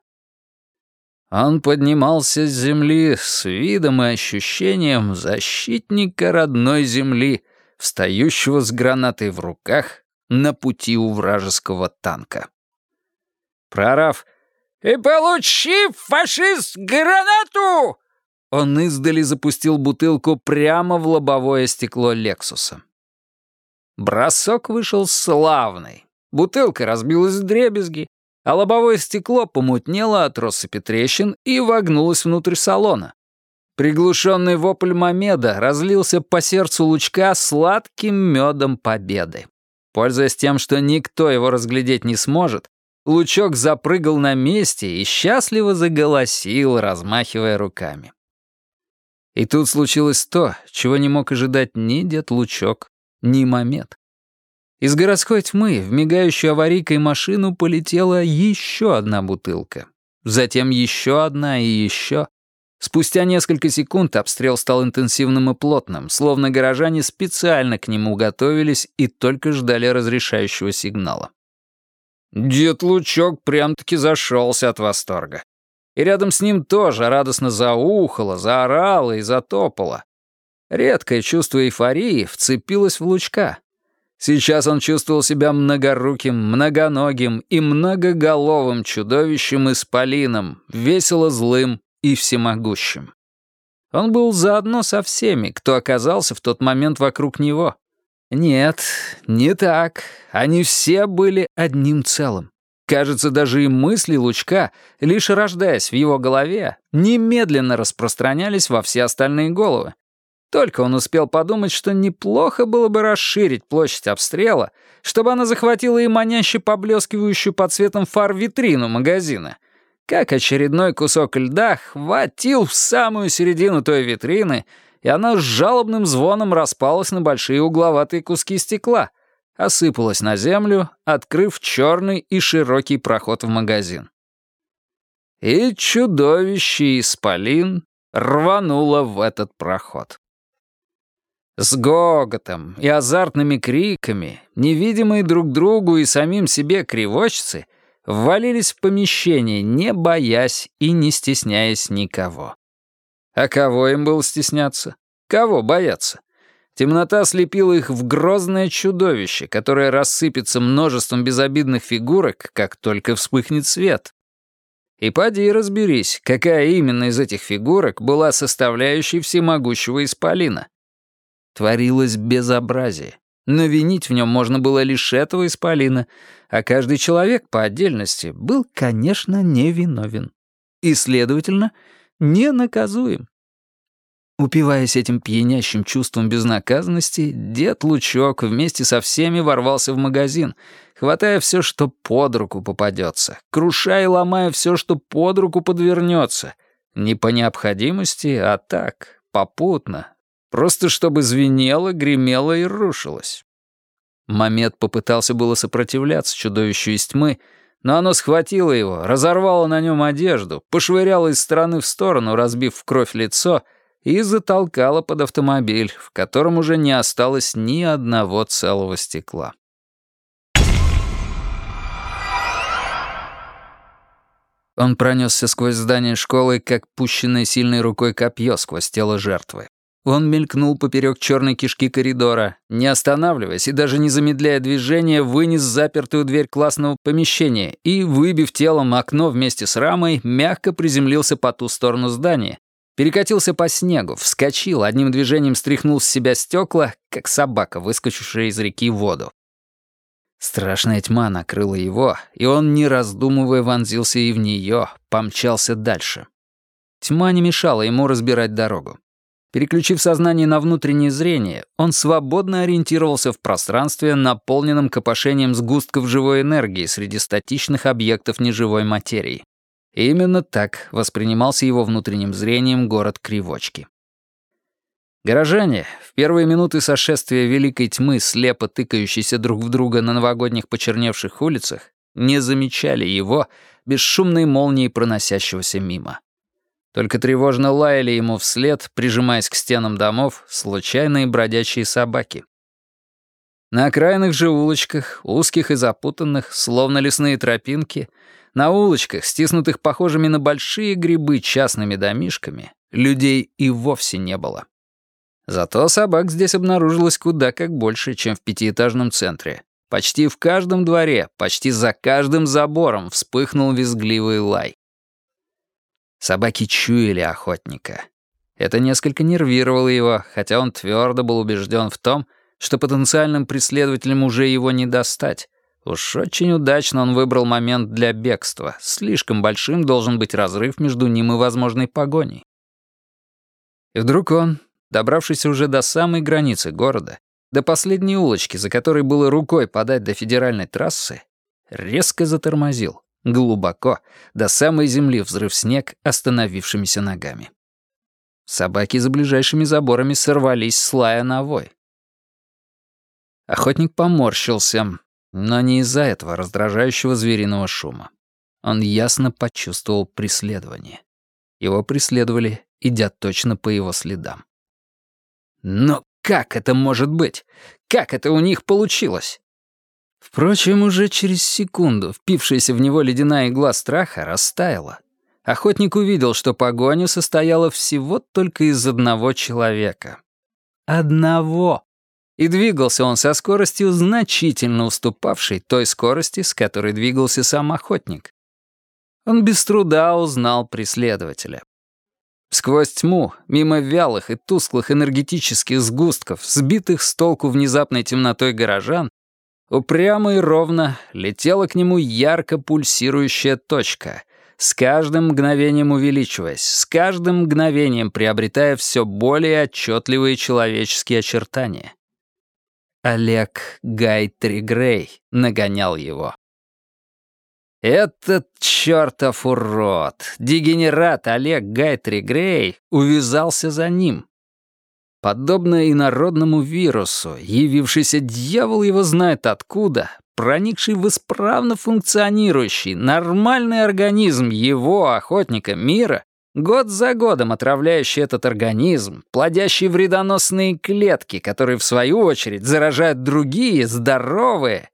Он поднимался с земли с видом и ощущением защитника родной земли, встающего с гранатой в руках на пути у вражеского танка. Прорав «И получи, фашист, гранату!» Он издали запустил бутылку прямо в лобовое стекло «Лексуса». Бросок вышел славный. Бутылка разбилась в дребезги, а лобовое стекло помутнело от россыпи трещин и вогнулось внутрь салона. Приглушенный вопль Мамеда разлился по сердцу лучка сладким медом победы. Пользуясь тем, что никто его разглядеть не сможет, лучок запрыгал на месте и счастливо заголосил, размахивая руками. И тут случилось то, чего не мог ожидать ни дед Лучок, ни Мамед. Из городской тьмы в мигающую аварийкой машину полетела еще одна бутылка. Затем еще одна и еще. Спустя несколько секунд обстрел стал интенсивным и плотным, словно горожане специально к нему готовились и только ждали разрешающего сигнала. Дед Лучок прям-таки зашелся от восторга. И рядом с ним тоже радостно заухало, заорало и затопало. Редкое чувство эйфории вцепилось в Лучка. Сейчас он чувствовал себя многоруким, многоногим и многоголовым чудовищем-исполином, весело злым и всемогущим. Он был заодно со всеми, кто оказался в тот момент вокруг него. Нет, не так. Они все были одним целым. Кажется, даже и мысли Лучка, лишь рождаясь в его голове, немедленно распространялись во все остальные головы. Только он успел подумать, что неплохо было бы расширить площадь обстрела, чтобы она захватила и маняще поблескивающую под светом фар витрину магазина. Как очередной кусок льда хватил в самую середину той витрины, и она с жалобным звоном распалась на большие угловатые куски стекла, осыпалась на землю, открыв черный и широкий проход в магазин. И чудовище Исполин рвануло в этот проход. С гоготом и азартными криками, невидимые друг другу и самим себе кривочцы, ввалились в помещение, не боясь и не стесняясь никого. А кого им было стесняться? Кого бояться? Темнота слепила их в грозное чудовище, которое рассыпется множеством безобидных фигурок, как только вспыхнет свет. И поди разберись, какая именно из этих фигурок была составляющей всемогущего исполина. Творилось безобразие. Но винить в нем можно было лишь этого исполина, а каждый человек по отдельности был, конечно, невиновен. И, следовательно, не наказуем. Упиваясь этим пьянящим чувством безнаказанности, дед Лучок вместе со всеми ворвался в магазин, хватая все, что под руку попадется, крушая и ломая все, что под руку подвернется. Не по необходимости, а так, попутно, Просто чтобы звенело, гремело и рушилось. Мамед попытался было сопротивляться чудовищу из тьмы, но оно схватило его, разорвало на нем одежду, пошвыряло из стороны в сторону, разбив в кровь лицо, и затолкало под автомобиль, в котором уже не осталось ни одного целого стекла. Он пронесся сквозь здание школы, как пущенное сильной рукой копье сквозь тело жертвы. Он мелькнул поперек черной кишки коридора, не останавливаясь и даже не замедляя движения, вынес запертую дверь классного помещения и, выбив телом окно вместе с рамой, мягко приземлился по ту сторону здания, Перекатился по снегу, вскочил, одним движением стряхнул с себя стекла, как собака, выскочившая из реки в воду. Страшная тьма накрыла его, и он, не раздумывая, вонзился и в нее, помчался дальше. Тьма не мешала ему разбирать дорогу. Переключив сознание на внутреннее зрение, он свободно ориентировался в пространстве, наполненном копошением сгустков живой энергии среди статичных объектов неживой материи. И именно так воспринимался его внутренним зрением город Кривочки. Горожане, в первые минуты сошествия Великой Тьмы, слепо тыкающиеся друг в друга на новогодних почерневших улицах, не замечали его, бесшумной молнией проносящегося мимо. Только тревожно лаяли ему вслед, прижимаясь к стенам домов, случайные бродячие собаки. На окраинных же улочках, узких и запутанных, словно лесные тропинки, на улочках, стиснутых похожими на большие грибы частными домишками, людей и вовсе не было. Зато собак здесь обнаружилось куда как больше, чем в пятиэтажном центре. Почти в каждом дворе, почти за каждым забором вспыхнул визгливый лай. Собаки чуяли охотника. Это несколько нервировало его, хотя он твердо был убежден в том, что потенциальным преследователям уже его не достать. Уж очень удачно он выбрал момент для бегства. Слишком большим должен быть разрыв между ним и возможной погоней. И вдруг он, добравшись уже до самой границы города, до последней улочки, за которой было рукой подать до федеральной трассы, резко затормозил. Глубоко, до самой земли взрыв снег остановившимися ногами. Собаки за ближайшими заборами сорвались с лая на вой. Охотник поморщился, но не из-за этого раздражающего звериного шума. Он ясно почувствовал преследование. Его преследовали, идя точно по его следам. Но как это может быть? Как это у них получилось? Впрочем, уже через секунду впившаяся в него ледяная игла страха растаяла. Охотник увидел, что погоня состояла всего только из одного человека. Одного. И двигался он со скоростью, значительно уступавшей той скорости, с которой двигался сам охотник. Он без труда узнал преследователя. Сквозь тьму, мимо вялых и тусклых энергетических сгустков, сбитых с толку внезапной темнотой горожан, Упрямо и ровно летела к нему ярко пульсирующая точка, с каждым мгновением увеличиваясь, с каждым мгновением приобретая все более отчетливые человеческие очертания. Олег Гайтри Грей нагонял его. Этот чертов урод, дегенерат Олег Гайтри Грей, увязался за ним, Подобно инородному вирусу, явившийся дьявол его знает откуда, проникший в исправно функционирующий, нормальный организм его, охотника мира, год за годом отравляющий этот организм, плодящий вредоносные клетки, которые, в свою очередь, заражают другие, здоровые.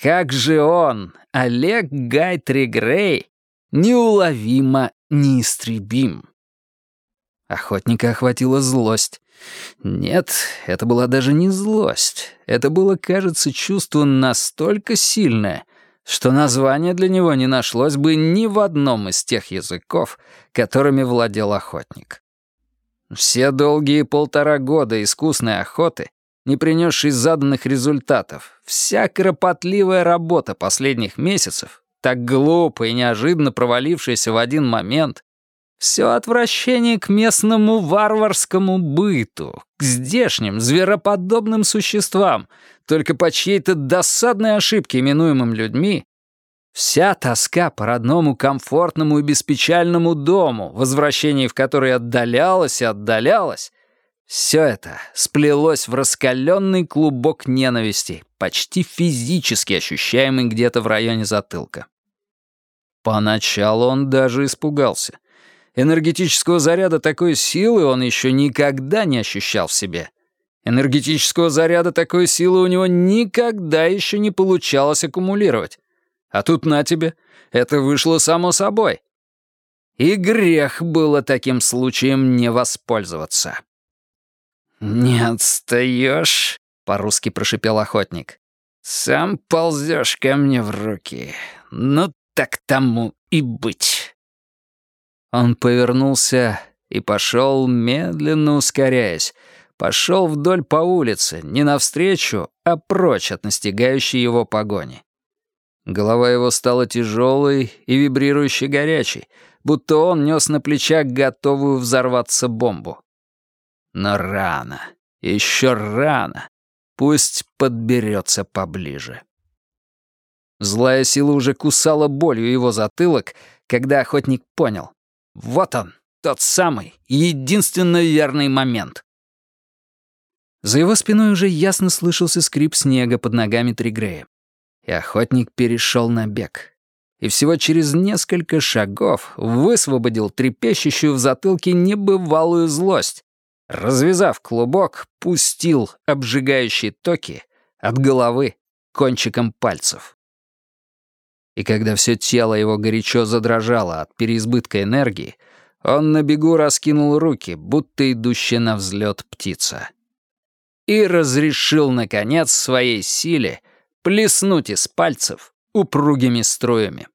Как же он, Олег Гайтри Грей, неуловимо неистребим. Охотника охватила злость. Нет, это была даже не злость. Это было, кажется, чувство настолько сильное, что название для него не нашлось бы ни в одном из тех языков, которыми владел охотник. Все долгие полтора года искусной охоты, не принесшей заданных результатов, вся кропотливая работа последних месяцев, так глупо и неожиданно провалившаяся в один момент, все отвращение к местному варварскому быту, к здешним звероподобным существам, только по чьей-то досадной ошибке, именуемым людьми, вся тоска по родному комфортному и беспечальному дому, возвращение в который отдалялось и отдалялось, все это сплелось в раскаленный клубок ненависти, почти физически ощущаемый где-то в районе затылка. Поначалу он даже испугался — Энергетического заряда такой силы он еще никогда не ощущал в себе. Энергетического заряда такой силы у него никогда еще не получалось аккумулировать. А тут на тебе, это вышло само собой. И грех было таким случаем не воспользоваться. «Не отстаешь?» — по-русски прошипел охотник. «Сам ползешь ко мне в руки. Ну так тому и быть». Он повернулся и пошел, медленно ускоряясь, пошел вдоль по улице, не навстречу, а прочь от настигающей его погони. Голова его стала тяжелой и вибрирующе горячей, будто он нес на плечах готовую взорваться бомбу. Но рано, еще рано. Пусть подберется поближе. Злая сила уже кусала болью его затылок, когда охотник понял. Вот он, тот самый, единственно верный момент. За его спиной уже ясно слышался скрип снега под ногами Тригрея. И охотник перешел на бег. И всего через несколько шагов высвободил трепещущую в затылке небывалую злость. Развязав клубок, пустил обжигающие токи от головы кончиком пальцев. И когда все тело его горячо задрожало от переизбытка энергии, он на бегу раскинул руки, будто идущая на взлет птица. И разрешил, наконец, своей силе плеснуть из пальцев упругими струями.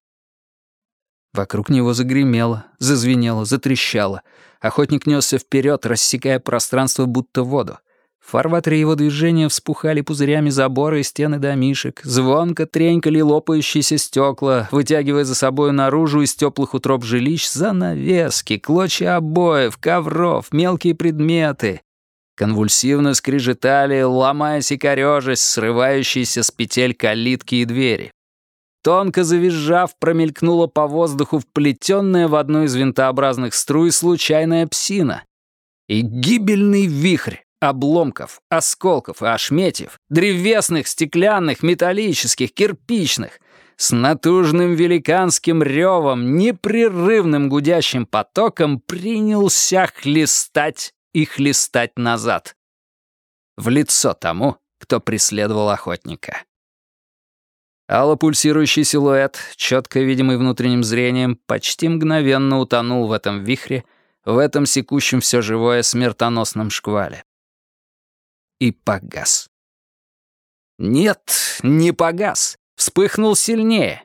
Вокруг него загремело, зазвенело, затрещало. Охотник несся вперед, рассекая пространство будто воду. В его движения вспухали пузырями заборы и стены домишек, звонко тренькали лопающиеся стекла, вытягивая за собой наружу из теплых утроб жилищ занавески, клочья обоев, ковров, мелкие предметы. Конвульсивно скрежетали, ломаясь и корёжась, срывающиеся с петель калитки и двери. Тонко завизжав, промелькнула по воздуху вплетенная в одну из винтообразных струй случайная псина. И гибельный вихрь обломков, осколков и ошметьев, древесных, стеклянных, металлических, кирпичных, с натужным великанским ревом, непрерывным гудящим потоком принялся хлестать и хлестать назад. В лицо тому, кто преследовал охотника. Алло пульсирующий силуэт, четко видимый внутренним зрением, почти мгновенно утонул в этом вихре, в этом секущем все живое смертоносном шквале и погас. Нет, не погас. Вспыхнул сильнее.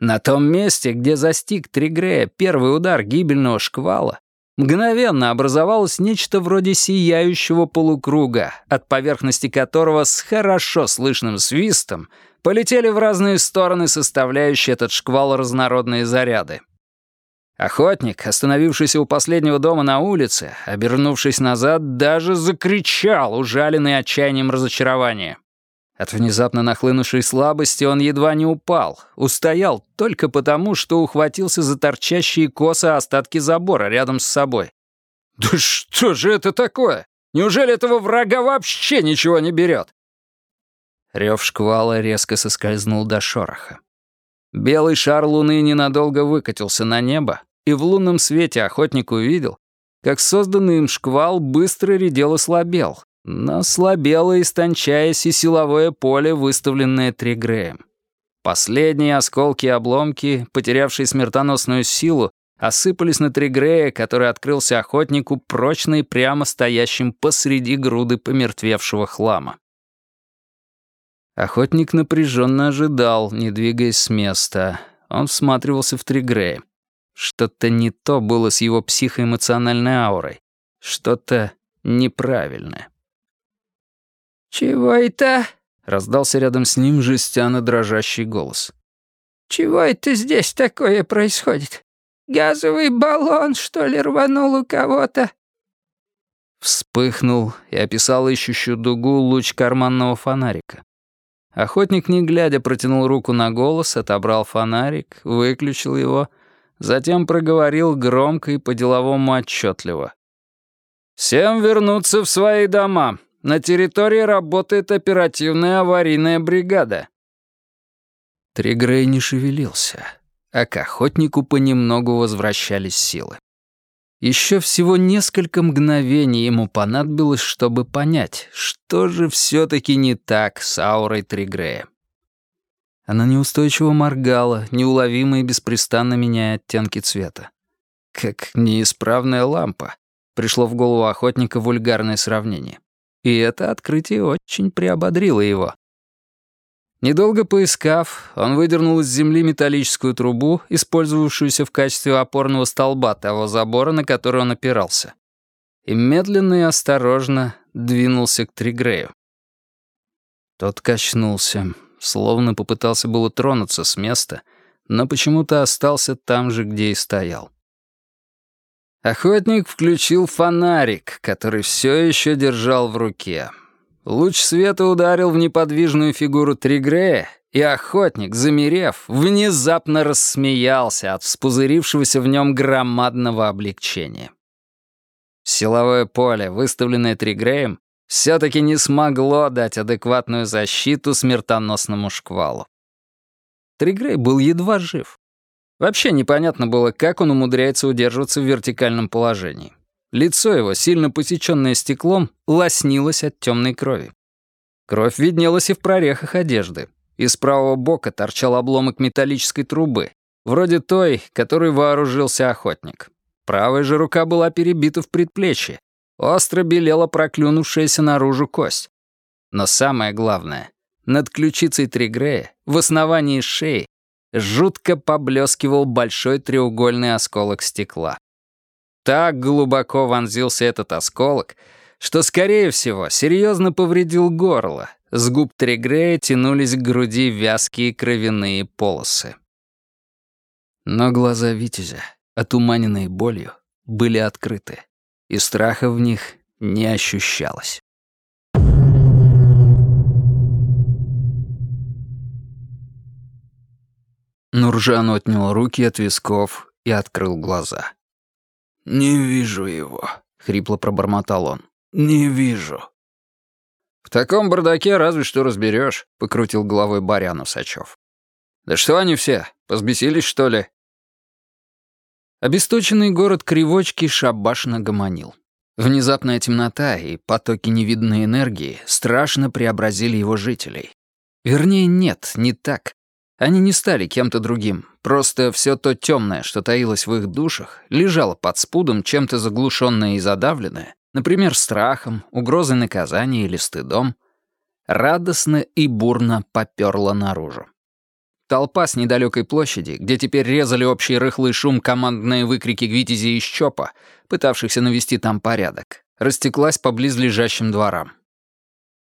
На том месте, где застиг Тригрея первый удар гибельного шквала, мгновенно образовалось нечто вроде сияющего полукруга, от поверхности которого с хорошо слышным свистом полетели в разные стороны составляющие этот шквал разнородные заряды. Охотник, остановившийся у последнего дома на улице, обернувшись назад, даже закричал, ужаленный отчаянием разочарования. От внезапно нахлынувшей слабости он едва не упал, устоял только потому, что ухватился за торчащие косы остатки забора рядом с собой. «Да что же это такое? Неужели этого врага вообще ничего не берет?» Рев шквала резко соскользнул до шороха. Белый шар луны ненадолго выкатился на небо, и в лунном свете охотник увидел, как созданный им шквал быстро редел и слабел, но слабело, истончаясь и силовое поле, выставленное Тригреем. Последние осколки и обломки, потерявшие смертоносную силу, осыпались на Тригрея, который открылся охотнику прочно и прямо стоящим посреди груды помертвевшего хлама. Охотник напряженно ожидал, не двигаясь с места. Он всматривался в Тригрея. Что-то не то было с его психоэмоциональной аурой. Что-то неправильное. «Чего это?» — раздался рядом с ним жестяно-дрожащий голос. «Чего это здесь такое происходит? Газовый баллон, что ли, рванул у кого-то?» Вспыхнул и описал ищущую дугу луч карманного фонарика. Охотник, не глядя, протянул руку на голос, отобрал фонарик, выключил его — Затем проговорил громко и по-деловому отчетливо. «Всем вернуться в свои дома. На территории работает оперативная аварийная бригада». Тригрей не шевелился, а к охотнику понемногу возвращались силы. Еще всего несколько мгновений ему понадобилось, чтобы понять, что же все-таки не так с аурой Тригрея. Она неустойчиво моргала, неуловимо и беспрестанно меняя оттенки цвета. Как неисправная лампа. Пришло в голову охотника вульгарное сравнение. И это открытие очень приободрило его. Недолго поискав, он выдернул из земли металлическую трубу, использовавшуюся в качестве опорного столба того забора, на который он опирался, и медленно и осторожно двинулся к Тригрею. Тот качнулся, словно попытался было тронуться с места, но почему-то остался там же, где и стоял. Охотник включил фонарик, который все еще держал в руке. Луч света ударил в неподвижную фигуру Тригрея, и охотник, замерев, внезапно рассмеялся от вспузырившегося в нем громадного облегчения. Силовое поле, выставленное Тригреем, все-таки не смогло дать адекватную защиту смертоносному шквалу. Тригрей был едва жив. Вообще непонятно было, как он умудряется удерживаться в вертикальном положении. Лицо его, сильно посеченное стеклом, лоснилось от темной крови. Кровь виднелась и в прорехах одежды. Из правого бока торчал обломок металлической трубы, вроде той, которой вооружился охотник. Правая же рука была перебита в предплечье. Остро белела проклюнувшаяся наружу кость. Но самое главное, над ключицей Тригрея, в основании шеи, жутко поблескивал большой треугольный осколок стекла. Так глубоко вонзился этот осколок, что, скорее всего, серьезно повредил горло. С губ Тригрея тянулись к груди вязкие кровяные полосы. Но глаза Витязя, отуманенные болью, были открыты, и страха в них не ощущалось. Нуржан отнял руки от висков и открыл глаза. «Не вижу его», — хрипло пробормотал он. «Не вижу». «В таком бардаке разве что разберешь», — покрутил головой Барян Усачев. «Да что они все, позбесились, что ли?» Обесточенный город Кривочки шабашно гомонил. Внезапная темнота и потоки невиданной энергии страшно преобразили его жителей. Вернее, нет, не так. Они не стали кем-то другим, просто все то темное, что таилось в их душах, лежало под спудом, чем-то заглушенное и задавленное, например, страхом, угрозой наказания или стыдом, радостно и бурно поперло наружу. Толпа с недалекой площади, где теперь резали общий рыхлый шум командные выкрики Гвитизи и Щопа, пытавшихся навести там порядок, растеклась по близлежащим дворам.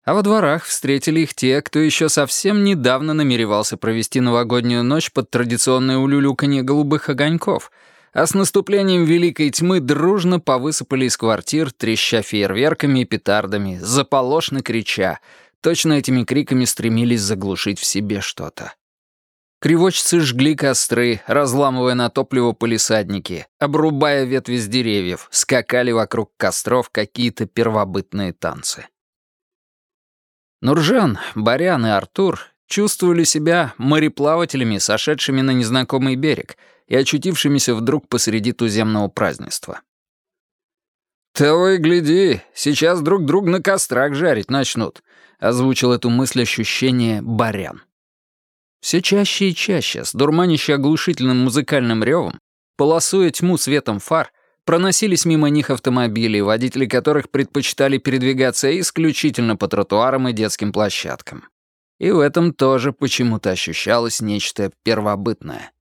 А во дворах встретили их те, кто еще совсем недавно намеревался провести новогоднюю ночь под традиционное улюлюканье голубых огоньков, а с наступлением великой тьмы дружно повысыпали из квартир, треща фейерверками и петардами, заполошно крича. Точно этими криками стремились заглушить в себе что-то. Кривочцы жгли костры, разламывая на топливо полисадники, обрубая ветви с деревьев, скакали вокруг костров какие-то первобытные танцы. Нуржан, Барян и Артур чувствовали себя мореплавателями, сошедшими на незнакомый берег и очутившимися вдруг посреди туземного празднества. «Того и гляди, сейчас друг друг на кострах жарить начнут», — озвучил эту мысль ощущение Барян. Все чаще и чаще, с дурманище оглушительным музыкальным ревом, полосуя тьму светом фар, Проносились мимо них автомобили, водители которых предпочитали передвигаться исключительно по тротуарам и детским площадкам. И в этом тоже почему-то ощущалось нечто первобытное.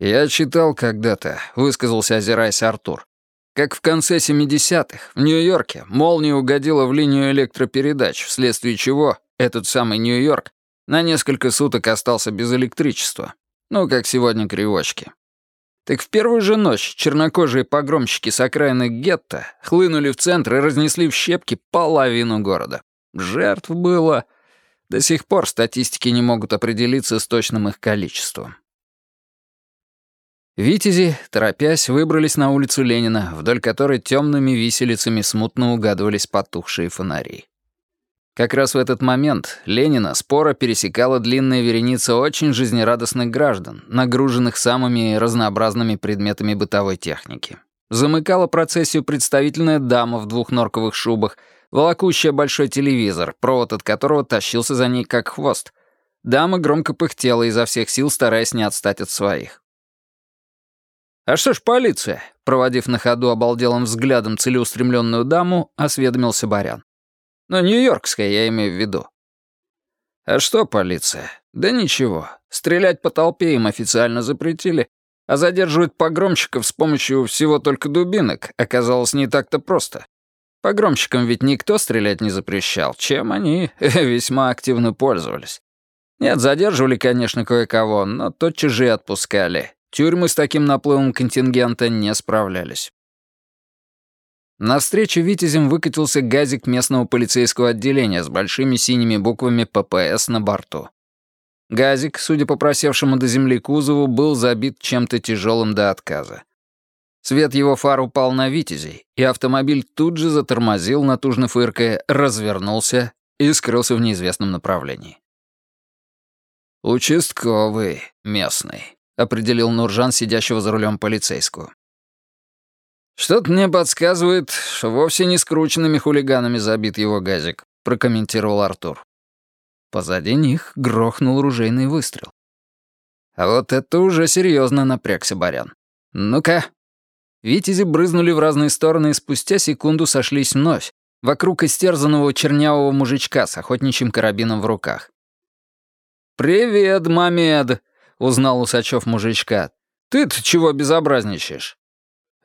«Я читал когда-то», — высказался, озираясь Артур, как в конце 70-х в Нью-Йорке молния угодила в линию электропередач, вследствие чего этот самый Нью-Йорк на несколько суток остался без электричества. Ну, как сегодня кривочки. Так в первую же ночь чернокожие погромщики с окраины гетто хлынули в центр и разнесли в щепки половину города. Жертв было... До сих пор статистики не могут определиться с точным их количеством. Витязи, торопясь, выбрались на улицу Ленина, вдоль которой темными виселицами смутно угадывались потухшие фонари. Как раз в этот момент Ленина споро пересекала длинная вереница очень жизнерадостных граждан, нагруженных самыми разнообразными предметами бытовой техники. Замыкала процессию представительная дама в двух норковых шубах, волокущая большой телевизор, провод от которого тащился за ней как хвост. Дама громко пыхтела изо всех сил, стараясь не отстать от своих. «А что ж полиция?» Проводив на ходу обалделым взглядом целеустремленную даму, осведомился Барян. Но нью-йоркская я имею в виду. «А что полиция? Да ничего. Стрелять по толпе им официально запретили, а задерживать погромщиков с помощью всего только дубинок оказалось не так-то просто. Погромщикам ведь никто стрелять не запрещал, чем они [laughs] весьма активно пользовались. Нет, задерживали, конечно, кое-кого, но тотчас же и отпускали. Тюрьмы с таким наплывом контингента не справлялись. На встречу Витязем выкатился газик местного полицейского отделения с большими синими буквами «ППС» на борту. Газик, судя по просевшему до земли кузову, был забит чем-то тяжелым до отказа. Свет его фар упал на Витязей, и автомобиль тут же затормозил, натужно фыркая, развернулся и скрылся в неизвестном направлении. «Участковый, местный», — определил Нуржан, сидящего за рулем полицейского. «Что-то мне подсказывает, что вовсе не скрученными хулиганами забит его газик», — прокомментировал Артур. Позади них грохнул ружейный выстрел. А вот это уже серьезно напрягся Барян. «Ну-ка». Витязи брызнули в разные стороны и спустя секунду сошлись вновь, вокруг истерзанного чернявого мужичка с охотничьим карабином в руках. «Привет, Мамед», — узнал Усачев мужичка. «Ты-то чего безобразничаешь?»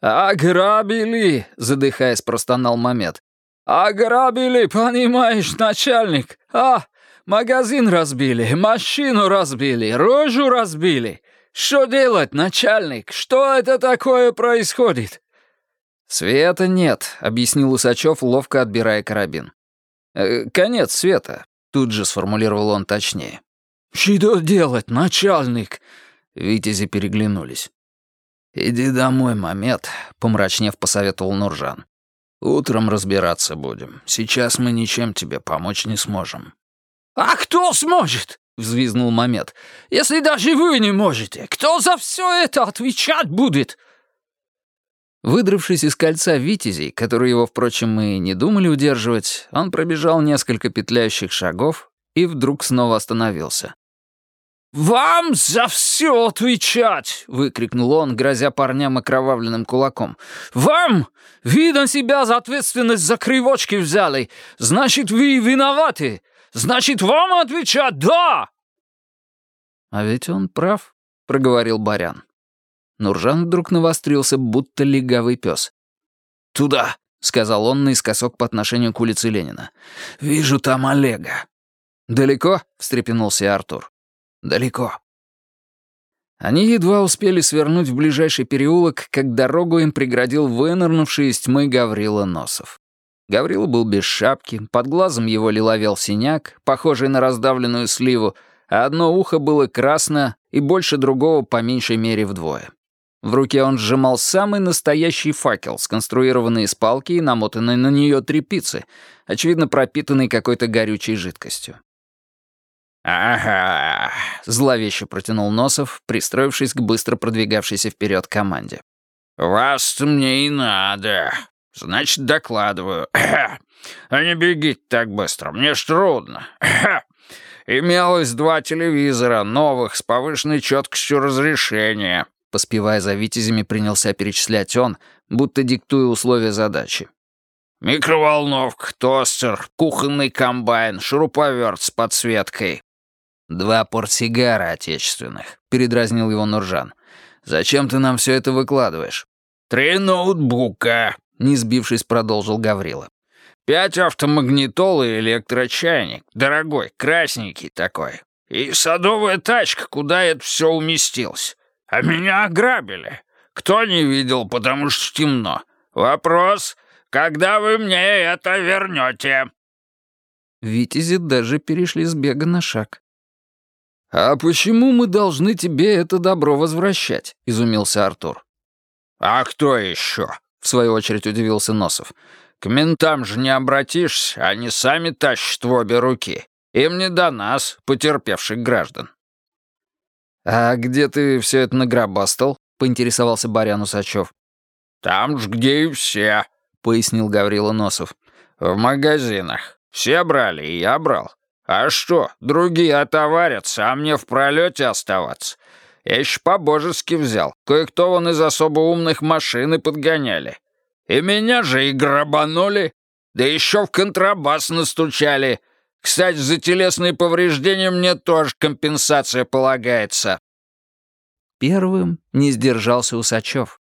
«Ограбили!» — задыхаясь, простонал Мамед. «Ограбили, понимаешь, начальник! А, магазин разбили, машину разбили, рожу разбили! Что делать, начальник? Что это такое происходит?» «Света нет», — объяснил Усачев, ловко отбирая карабин. «Э, «Конец света», — тут же сформулировал он точнее. «Что делать, начальник?» Витязи переглянулись. «Иди домой, Мамед», — помрачнев посоветовал Нуржан. «Утром разбираться будем. Сейчас мы ничем тебе помочь не сможем». «А кто сможет?» — взвизнул Мамед. «Если даже вы не можете, кто за все это отвечать будет?» Выдравшись из кольца витязей, которые его, впрочем, мы не думали удерживать, он пробежал несколько петляющих шагов и вдруг снова остановился. «Вам за все отвечать!» — выкрикнул он, грозя парням окровавленным кулаком. «Вам! На себя за ответственность за кривочки взяли! Значит, вы виноваты! Значит, вам отвечать, да!» «А ведь он прав», — проговорил Барян. Нуржан вдруг навострился, будто легавый пес. «Туда!» — сказал он наискосок по отношению к улице Ленина. «Вижу там Олега». «Далеко?» — встрепенулся Артур. Далеко. Они едва успели свернуть в ближайший переулок, как дорогу им преградил вынырнувший из тьмы Гаврила Носов. Гаврила был без шапки, под глазом его лиловел синяк, похожий на раздавленную сливу, а одно ухо было красно и больше другого по меньшей мере вдвое. В руке он сжимал самый настоящий факел, сконструированный из палки и намотанной на нее тряпицы, очевидно пропитанный какой-то горючей жидкостью. «Ага», — зловеще протянул Носов, пристроившись к быстро продвигавшейся вперед команде. «Вас-то мне и надо. Значит, докладываю. [clears throat] А не бегите так быстро, мне ж трудно. [clears throat] Имелось два телевизора, новых, с повышенной четкостью разрешения». Поспевая за витязями, принялся перечислять он, будто диктуя условия задачи. «Микроволновка, тостер, кухонный комбайн, шуруповерт с подсветкой, «Два портсигара отечественных», — передразнил его Нуржан. «Зачем ты нам все это выкладываешь?» «Три ноутбука», — не сбившись, продолжил Гаврила. «Пять автомагнитол и электрочайник. Дорогой, красненький такой. И садовая тачка, куда это все уместилось. А меня ограбили. Кто не видел, потому что темно. Вопрос, когда вы мне это вернете?» Витязи даже перешли с бега на шаг. «А почему мы должны тебе это добро возвращать?» — изумился Артур. «А кто еще?» — в свою очередь удивился Носов. «К ментам же не обратишься, они сами тащат в обе руки. Им не до нас, потерпевших граждан». «А где ты все это награбастал?» — поинтересовался Барян Усачев. «Там ж где и все», — пояснил Гаврила Носов. «В магазинах. Все брали, и я брал. «А что, другие отоварятся, а мне в пролете оставаться? Я еще по-божески взял. Кое-кто вон из особо умных машин и подгоняли. И меня же и грабанули. Да еще в контрабас настучали. Кстати, за телесные повреждения мне тоже компенсация полагается». Первым не сдержался Усачев.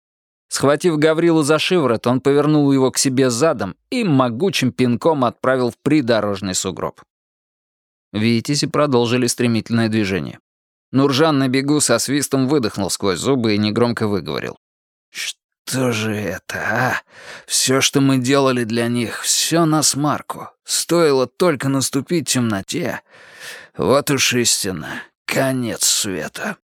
Схватив Гаврилу за шиворот, он повернул его к себе задом и могучим пинком отправил в придорожный сугроб. Витязи продолжили стремительное движение. Нуржан на бегу со свистом выдохнул сквозь зубы и негромко выговорил. «Что же это, а? Все, что мы делали для них, все на смарку. Стоило только наступить темноте. Вот уж истина. Конец света».